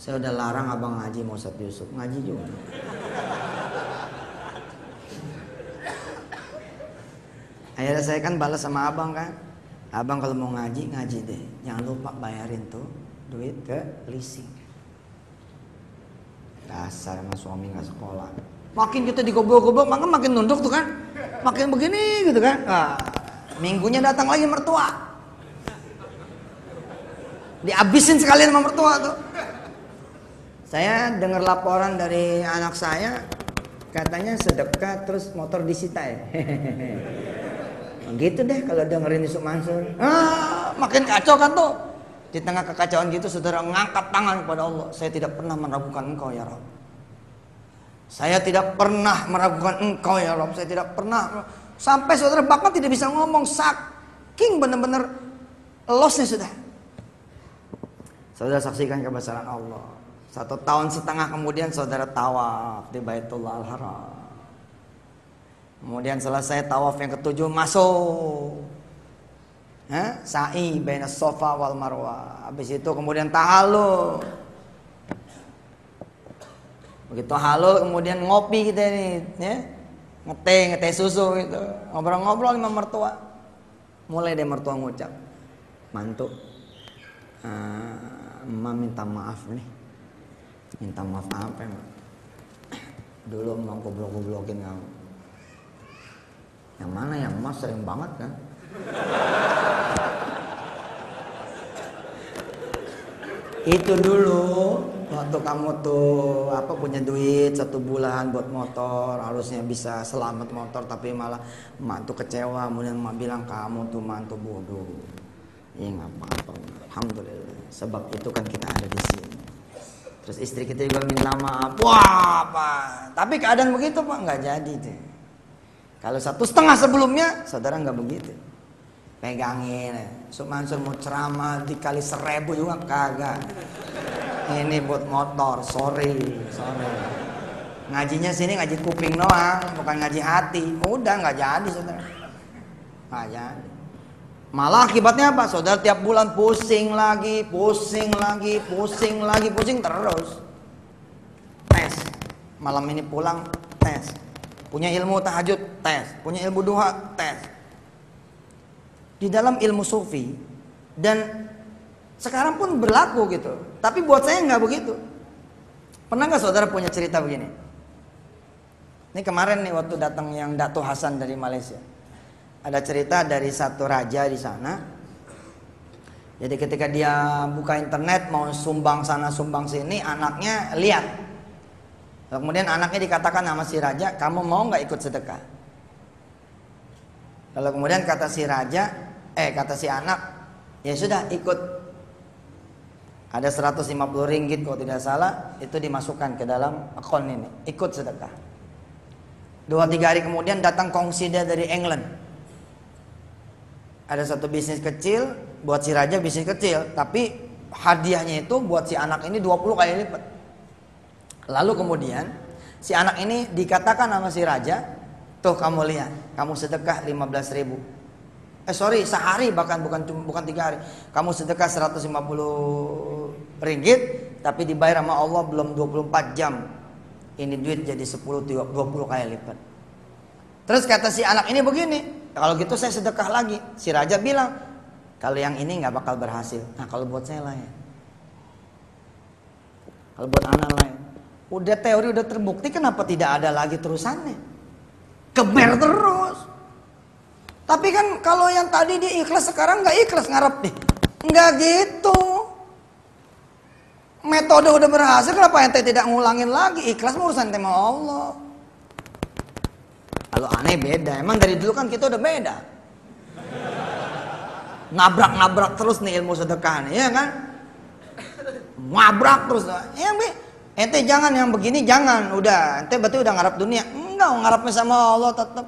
Saya udah larang abang ngaji mau Ustaz Yusuf. Ngaji juga. Akhirnya saya kan balas sama abang kan. Abang kalau mau ngaji, ngaji deh. Jangan lupa bayarin tuh duit ke leasing. Dasar sama suami nggak sekolah. Makin kita digoblok-goblok, maka makin nunduk tuh kan. Makin begini gitu kan. Nah, minggunya datang lagi mertua. Dihabisin sekalian sama mertua tuh. Saya dengar laporan dari anak saya, katanya sedekah terus motor disita ya. gitu deh kalau dengerin Yusuf Mansur. Ah, makin kacau kan tuh. Di tengah kekacauan gitu saudara ngangkat tangan kepada Allah. Saya tidak pernah meragukan engkau ya Rabb. Saya tidak pernah meragukan engkau ya Rob. Saya tidak pernah. Sampai saudara bahkan tidak bisa ngomong. Saking benar-benar losnya sudah. Saudara saksikan kebesaran Allah. Satu tahun setengah kemudian saudara tawaf di Baitullah Al-Haram. Kemudian selesai tawaf yang ketujuh masuk. Hah? Sa'i baina sofa wal marwah. Habis itu kemudian tahalul. Begitu halo kemudian ngopi kita ini, ya. Ngeteh, ngeteh susu gitu. Ngobrol-ngobrol sama mertua. Mulai deh mertua ngucap. Mantu. Uh, emak minta maaf nih. Minta maaf apa ya, Dulu emang goblok-goblokin kamu. Yang mana yang emas sering banget kan? Itu dulu waktu kamu tuh apa punya duit satu bulan buat motor harusnya bisa selamat motor tapi malah emak tuh kecewa. Kemudian emak bilang kamu tuh mantu bodoh. Ya nggak apa-apa. Alhamdulillah. Sebab itu kan kita ada di sini. Terus istri kita juga minta maaf. Wah apa tapi keadaan begitu pak nggak jadi tuh kalau satu setengah sebelumnya saudara nggak begitu. Pegangin Sok Mansur mau ceramah dikali seribu juga kagak ini buat motor sorry sorry. Ngajinya sini ngaji kuping doang bukan ngaji hati. Udah nggak jadi saudara. Nggak jadi. Malah akibatnya apa saudara? Tiap bulan pusing lagi pusing lagi pusing lagi pusing terus. Tes. Malam ini pulang tes. Punya ilmu tahajud tes. Punya ilmu duha tes. Di dalam ilmu sufi dan sekarang pun berlaku gitu. Tapi buat saya nggak begitu. Pernah nggak saudara punya cerita begini? Ini kemarin nih waktu datang yang Dato Hasan dari Malaysia. Ada cerita dari satu raja di sana. Jadi ketika dia buka internet mau sumbang sana sumbang sini, anaknya lihat. Kemudian anaknya dikatakan sama si raja, kamu mau nggak ikut sedekah? Lalu kemudian kata si raja, eh kata si anak ya sudah ikut ada 150 ringgit kalau tidak salah itu dimasukkan ke dalam akun ini. Ikut sedekah. Dua tiga hari kemudian datang kongsida dari England. Ada satu bisnis kecil buat si raja bisnis kecil. Tapi hadiahnya itu buat si anak ini 20 kali lipat. Lalu kemudian si anak ini dikatakan sama si raja tuh kamu lihat kamu sedekah 15 ribu. Eh sorry sehari bahkan bukan bukan tiga hari. Kamu sedekah 150 ringgit tapi dibayar sama Allah belum 24 jam. Ini duit jadi 10 20 kali lipat. Terus kata si anak ini begini kalau gitu saya sedekah lagi. Si raja bilang kalau yang ini nggak bakal berhasil. Nah kalau buat saya lain. Kalau buat anak lain. Udah teori udah terbukti kenapa tidak ada lagi terusannya? Keber terus. Tapi kan kalau yang tadi dia ikhlas sekarang nggak ikhlas ngarep deh. Nggak gitu. Metode udah berhasil kenapa ente tidak ngulangin lagi? Ikhlas urusan tema Allah. Kalau aneh beda. Emang dari dulu kan kita udah beda. Nabrak-nabrak terus nih ilmu sedekah nih, ya kan? Nabrak terus. Ya, ente jangan yang begini jangan. Udah, ente berarti udah ngarap dunia. Enggak, ngarapnya sama Allah tetap.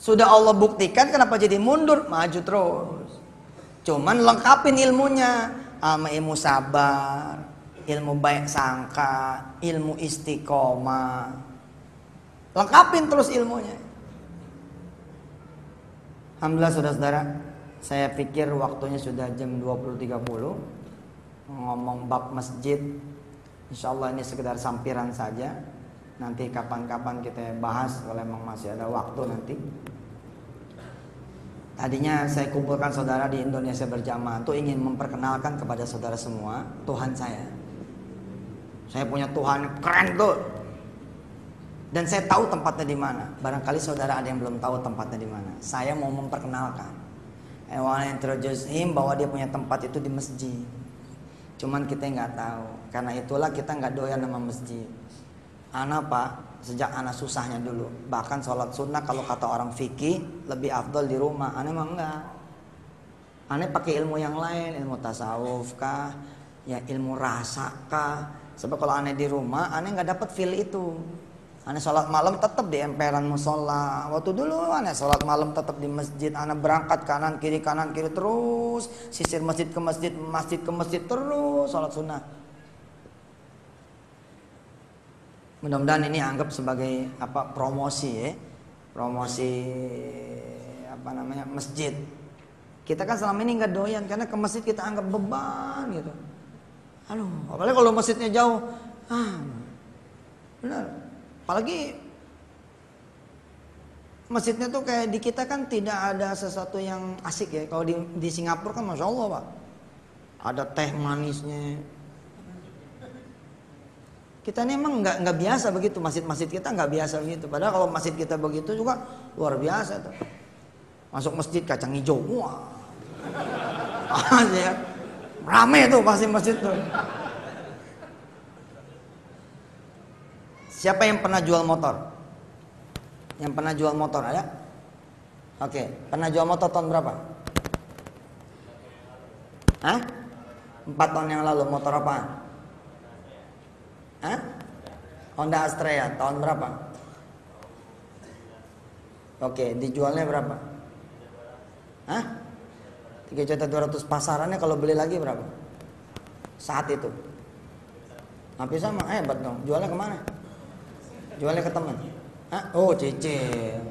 Sudah Allah buktikan kenapa jadi mundur? Maju terus. Cuman lengkapin ilmunya sama ilmu sabar, ilmu baik sangka, ilmu istiqomah. Lengkapin terus ilmunya. Alhamdulillah saudara-saudara, saya pikir waktunya sudah jam 20.30 ngomong bab masjid. Insya Allah ini sekedar sampiran saja. Nanti kapan-kapan kita bahas kalau memang masih ada waktu nanti. Tadinya saya kumpulkan saudara di Indonesia berjamaah itu ingin memperkenalkan kepada saudara semua Tuhan saya. Saya punya Tuhan keren tuh. Dan saya tahu tempatnya di mana. Barangkali saudara ada yang belum tahu tempatnya di mana. Saya mau memperkenalkan. I want to introduce him bahwa dia punya tempat itu di masjid. Cuman kita nggak tahu. Karena itulah kita nggak doyan nama masjid. Anak pak, sejak anak susahnya dulu. Bahkan sholat sunnah kalau kata orang fikih lebih afdol di rumah. Aneh mah enggak. Aneh pakai ilmu yang lain, ilmu tasawuf kah, ya ilmu rasa kah. Sebab kalau aneh di rumah, aneh nggak dapat feel itu. Aneh sholat malam tetap di emperan musola. Waktu dulu aneh sholat malam tetap di masjid. Aneh berangkat kanan kiri kanan kiri terus. Sisir masjid ke masjid, masjid ke masjid terus sholat sunnah. Mudah-mudahan ini anggap sebagai apa promosi ya. Promosi apa namanya masjid. Kita kan selama ini nggak doyan karena ke masjid kita anggap beban gitu. Aduh, apalagi kalau masjidnya jauh. Ah, benar. Apalagi masjidnya tuh kayak di kita kan tidak ada sesuatu yang asik ya. Kalau di, di Singapura kan masya Allah pak, ada teh manisnya, kita ini emang nggak nggak biasa begitu masjid-masjid kita nggak biasa begitu. Padahal kalau masjid kita begitu juga luar biasa tuh. Masuk masjid kacang hijau, wah. ya. Rame tuh pasti masjid tuh. Siapa yang pernah jual motor? Yang pernah jual motor ada? Oke, pernah jual motor tahun berapa? Hah? Empat tahun yang lalu motor apa? Hah? Honda Astrea tahun berapa? Oke, dijualnya berapa? Hah? 3 juta 200 pasarannya kalau beli lagi berapa? Saat itu. Hampir sama, hebat dong. Jualnya ke mana? Jualnya ke teman. Hah? Oh, cicil.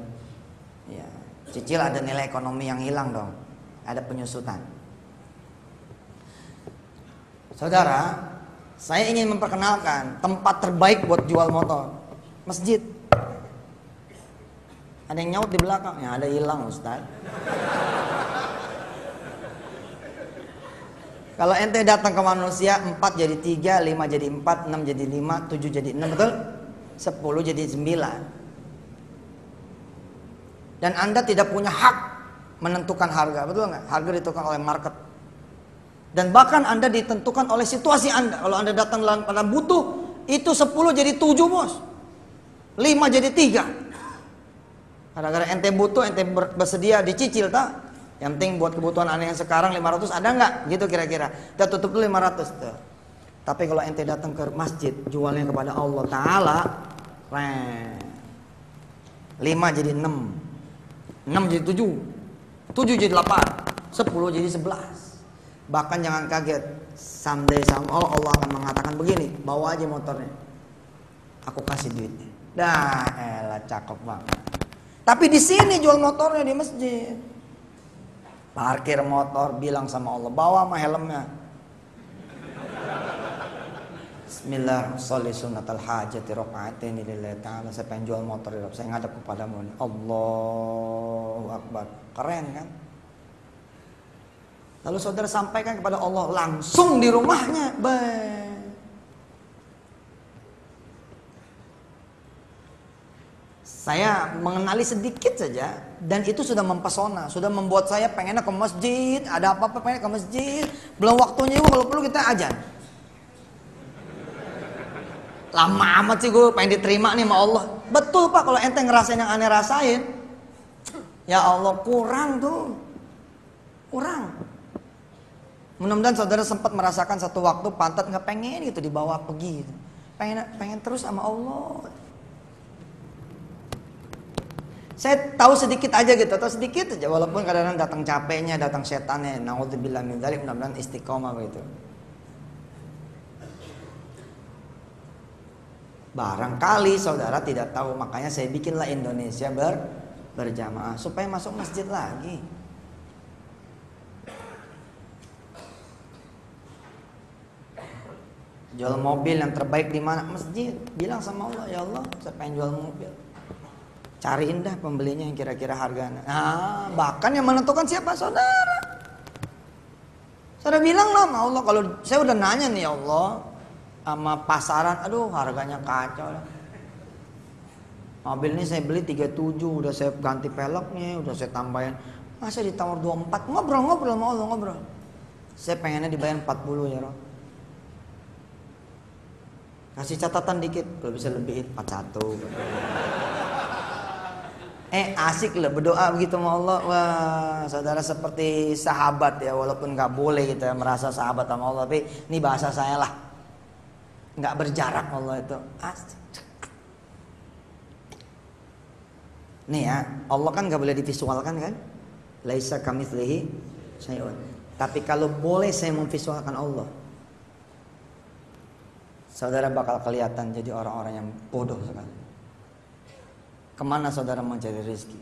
Ya, cicil ada nilai ekonomi yang hilang dong. Ada penyusutan. Saudara, saya ingin memperkenalkan tempat terbaik buat jual motor. Masjid. Ada yang nyaut di belakang, ya ada hilang Ustaz. Kalau ente datang ke manusia 4 jadi 3, 5 jadi 4, 6 jadi 5, 7 jadi 6 betul? 10 jadi 9. Dan Anda tidak punya hak menentukan harga, betul nggak? Harga ditentukan oleh market. Dan bahkan Anda ditentukan oleh situasi Anda. Kalau Anda datang pada butuh, itu 10 jadi 7 bos. 5 jadi 3. Gara-gara ente butuh, ente bersedia dicicil tak? Yang penting buat kebutuhan aneh yang sekarang 500 ada nggak? Gitu kira-kira. Kita tutup dulu 500 tuh. Tapi kalau ente datang ke masjid jualnya kepada Allah Taala, 5 jadi 6, 6 jadi 7, 7 jadi 8, 10 jadi 11. Bahkan jangan kaget, someday sama oh Allah akan mengatakan begini, bawa aja motornya. Aku kasih duitnya. Dah, elah cakep banget. Tapi di sini jual motornya di masjid. Parkir motor bilang sama Allah, bawa mah helmnya. Bismillahirrahmanirrahim sunatal hajati ini lillahi ta'ala Saya pengen jual motor ya Saya ngadap kepadamu Allahu Akbar Keren kan Lalu saudara sampaikan kepada Allah Langsung di rumahnya Baik Saya mengenali sedikit saja dan itu sudah mempesona, sudah membuat saya pengennya ke masjid, ada apa-apa pengen ke masjid. Belum waktunya kalau perlu kita ajan. Lama amat sih gue pengen diterima nih sama Allah. Betul Pak kalau ente ngerasain yang aneh rasain. Ya Allah kurang tuh. Kurang. Mudah-mudahan saudara sempat merasakan satu waktu pantat nggak pengen gitu dibawa pergi. Pengen pengen terus sama Allah. Saya tahu sedikit aja gitu, tahu sedikit aja walaupun kadang-kadang datang capeknya, datang setannya. Nauzubillah min dzalik, mudah-mudahan istiqomah begitu. Barangkali saudara tidak tahu, makanya saya bikinlah Indonesia ber berjamaah supaya masuk masjid lagi. Jual mobil yang terbaik di mana? Masjid. Bilang sama Allah, ya Allah, saya pengen jual mobil. Cariin dah pembelinya yang kira-kira harganya. Nah, bahkan yang menentukan siapa saudara. Saudara bilang lah sama Allah kalau saya udah nanya nih ya Allah sama pasaran, aduh harganya kacau lah. Mobil ini saya beli 37, udah saya ganti peleknya, udah saya tambahin. Masa ditawar 24? Ngobrol-ngobrol sama Allah, ngobrol. Saya pengennya dibayar 40 ya Roh. Kasih catatan dikit, kalau bisa lebihin 41. Eh asik lah berdoa begitu sama Allah. Wah, saudara seperti sahabat ya, walaupun nggak boleh kita merasa sahabat sama Allah, tapi ini bahasa saya lah. Nggak berjarak Allah itu. Asik. Nih ya, Allah kan nggak boleh divisualkan kan? Laisa syai'un. Tapi kalau boleh saya memvisualkan Allah, saudara bakal kelihatan jadi orang-orang yang bodoh sekali. Ke mana saudara mau cari rezeki?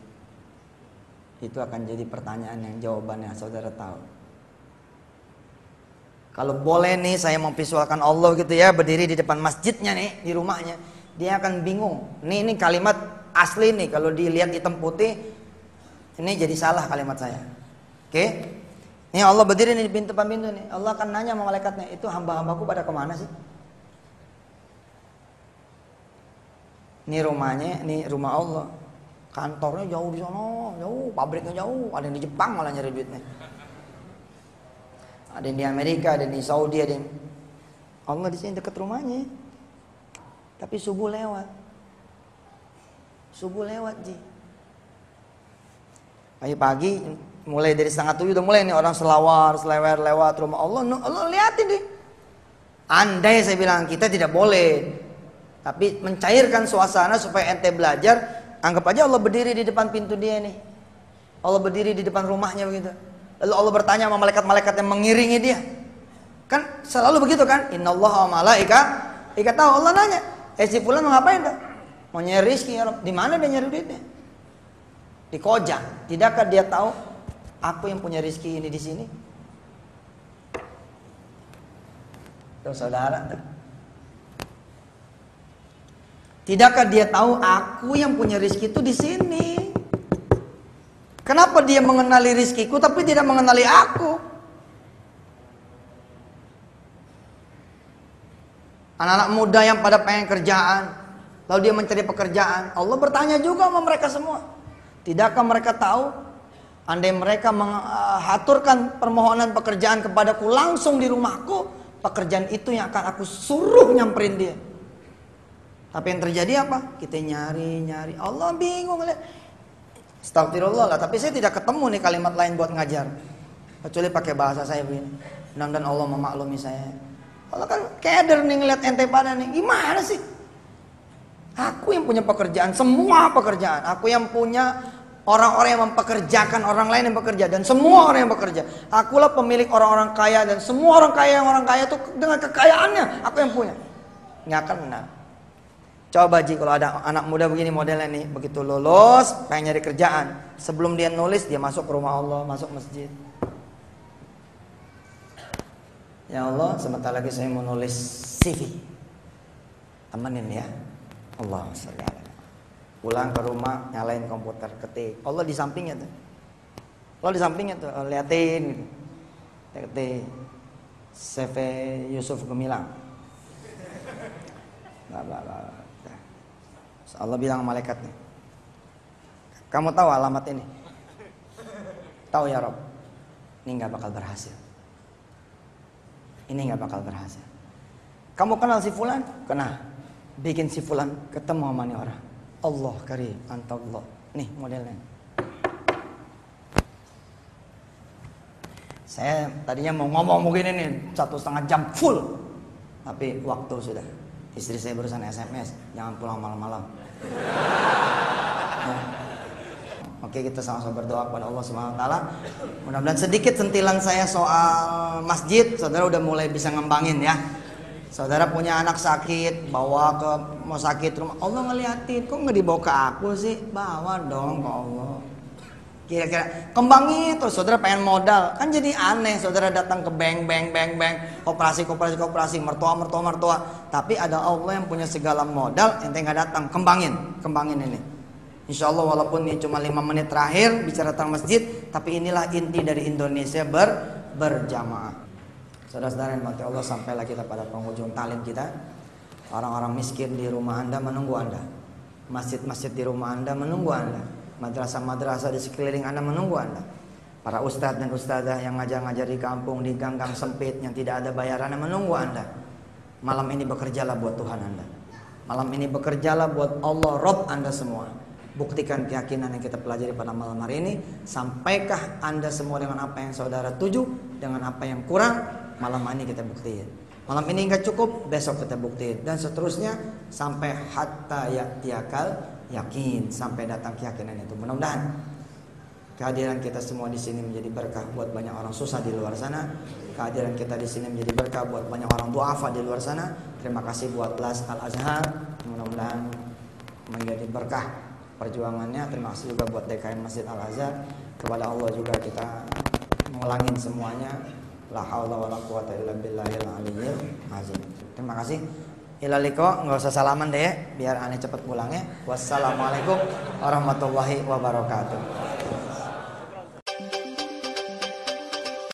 Itu akan jadi pertanyaan yang jawabannya saudara tahu. Kalau boleh nih saya mau visualkan Allah gitu ya berdiri di depan masjidnya nih di rumahnya, dia akan bingung. Nih ini kalimat asli nih kalau dilihat hitam putih ini jadi salah kalimat saya. Oke? Ini Allah berdiri nih di pintu pintu nih. Allah akan nanya sama malaikatnya, itu hamba-hambaku pada ke mana sih? Ini rumahnya, ini rumah Allah. Kantornya jauh di sana, jauh, pabriknya jauh, ada yang di Jepang malah nyari duitnya. Ada yang di Amerika, ada yang di Saudi, ada yang Allah di sini dekat rumahnya. Tapi subuh lewat. Subuh lewat, Ji. Pagi-pagi mulai dari setengah tujuh udah mulai nih orang selawar, selewer lewat rumah Allah. Allah liatin deh. Andai saya bilang kita tidak boleh. Tapi mencairkan suasana supaya ente belajar. Anggap aja Allah berdiri di depan pintu dia nih. Allah berdiri di depan rumahnya begitu. Lalu Allah bertanya sama malaikat-malaikat yang mengiringi dia. Kan selalu begitu kan? Inna Allah wa malaika. Ika tahu Allah nanya. Eh si Fulan mau ngapain dah? Mau nyari rizki ya Di mana dia nyari duitnya? Di Koja. Tidakkah dia tahu aku yang punya rizki ini di sini? Tuh saudara tuh. Tidakkah dia tahu aku yang punya rizki itu di sini? Kenapa dia mengenali rizkiku tapi tidak mengenali aku? Anak-anak muda yang pada pengen kerjaan, lalu dia mencari pekerjaan. Allah bertanya juga sama mereka semua. Tidakkah mereka tahu andai mereka mengaturkan permohonan pekerjaan kepadaku langsung di rumahku, pekerjaan itu yang akan aku suruh nyamperin dia. Tapi yang terjadi apa? Kita nyari-nyari. Allah bingung lihat. Astagfirullah lah, tapi saya tidak ketemu nih kalimat lain buat ngajar. Kecuali pakai bahasa saya begini. Mudah-mudahan Allah memaklumi saya. Allah kan keder nih ngeliat ente pada nih. Gimana sih? Aku yang punya pekerjaan, semua pekerjaan. Aku yang punya orang-orang yang mempekerjakan orang lain yang bekerja dan semua orang yang bekerja. Akulah pemilik orang-orang kaya dan semua orang kaya yang orang kaya itu dengan kekayaannya aku yang punya. Nggak benar. Coba Ji kalau ada anak muda begini modelnya nih, begitu lulus pengen nyari kerjaan, sebelum dia nulis dia masuk ke rumah Allah, masuk masjid. Ya Allah, sebentar lagi saya mau nulis CV. Temenin ya. Allah Pulang ke rumah, nyalain komputer, ketik. Allah di sampingnya tuh. Allah di sampingnya tuh, liatin gitu. Ketik. CV Yusuf Gemilang. Bla bla Allah bilang malaikatnya, kamu tahu alamat ini? Tahu ya Rob? Ini nggak bakal berhasil. Ini nggak bakal berhasil. Kamu kenal si Fulan? Kenal. Bikin si Fulan ketemu sama nih orang. Allah karim, Allah. Nih modelnya. Saya tadinya mau ngomong begini nih satu setengah jam full, tapi waktu sudah. Istri saya barusan SMS, jangan pulang malam-malam. Ya. Oke kita sama-sama berdoa kepada Allah Subhanahu Wa Taala. Mudah-mudahan sedikit sentilan saya soal masjid, saudara udah mulai bisa ngembangin ya. Saudara punya anak sakit, bawa ke mau sakit rumah, Allah ngeliatin, kok nggak dibawa ke aku sih? Bawa dong ke Allah. Kira-kira kembangin terus saudara pengen modal. Kan jadi aneh saudara datang ke bank bank bank bank. Koperasi koperasi koperasi mertua mertua mertua. Tapi ada Allah yang punya segala modal ente nggak datang. Kembangin kembangin ini. Insya Allah walaupun ini cuma lima menit terakhir bicara tentang masjid tapi inilah inti dari Indonesia ber berjamaah. Saudara-saudara yang mati Allah sampailah kita pada penghujung talim kita. Orang-orang miskin di rumah anda menunggu anda. Masjid-masjid di rumah anda menunggu anda madrasah-madrasah di sekeliling Anda menunggu Anda. Para ustadz dan ustadzah yang ngajar-ngajar di kampung, di gang-gang sempit yang tidak ada bayarannya menunggu Anda. Malam ini bekerjalah buat Tuhan Anda. Malam ini bekerjalah buat Allah Rob Anda semua. Buktikan keyakinan yang kita pelajari pada malam hari ini. Sampaikah Anda semua dengan apa yang saudara tuju, dengan apa yang kurang, malam ini kita buktiin. Malam ini nggak cukup, besok kita buktiin dan seterusnya sampai hatta ya tiakal yakin sampai datang keyakinan itu. Mudah-mudahan kehadiran kita semua di sini menjadi berkah buat banyak orang susah di luar sana. Kehadiran kita di sini menjadi berkah buat banyak orang duafa di luar sana. Terima kasih buat Las Al Azhar. Mudah-mudahan menjadi berkah perjuangannya. Terima kasih juga buat DKM Masjid Al Azhar. Kepada Allah juga kita mengulangin semuanya. La haula wala quwata illa billahil aliyyil azim. Terima kasih. Ilaliko nggak usah salaman deh biar aneh cepet pulangnya. Wassalamualaikum warahmatullahi wabarakatuh.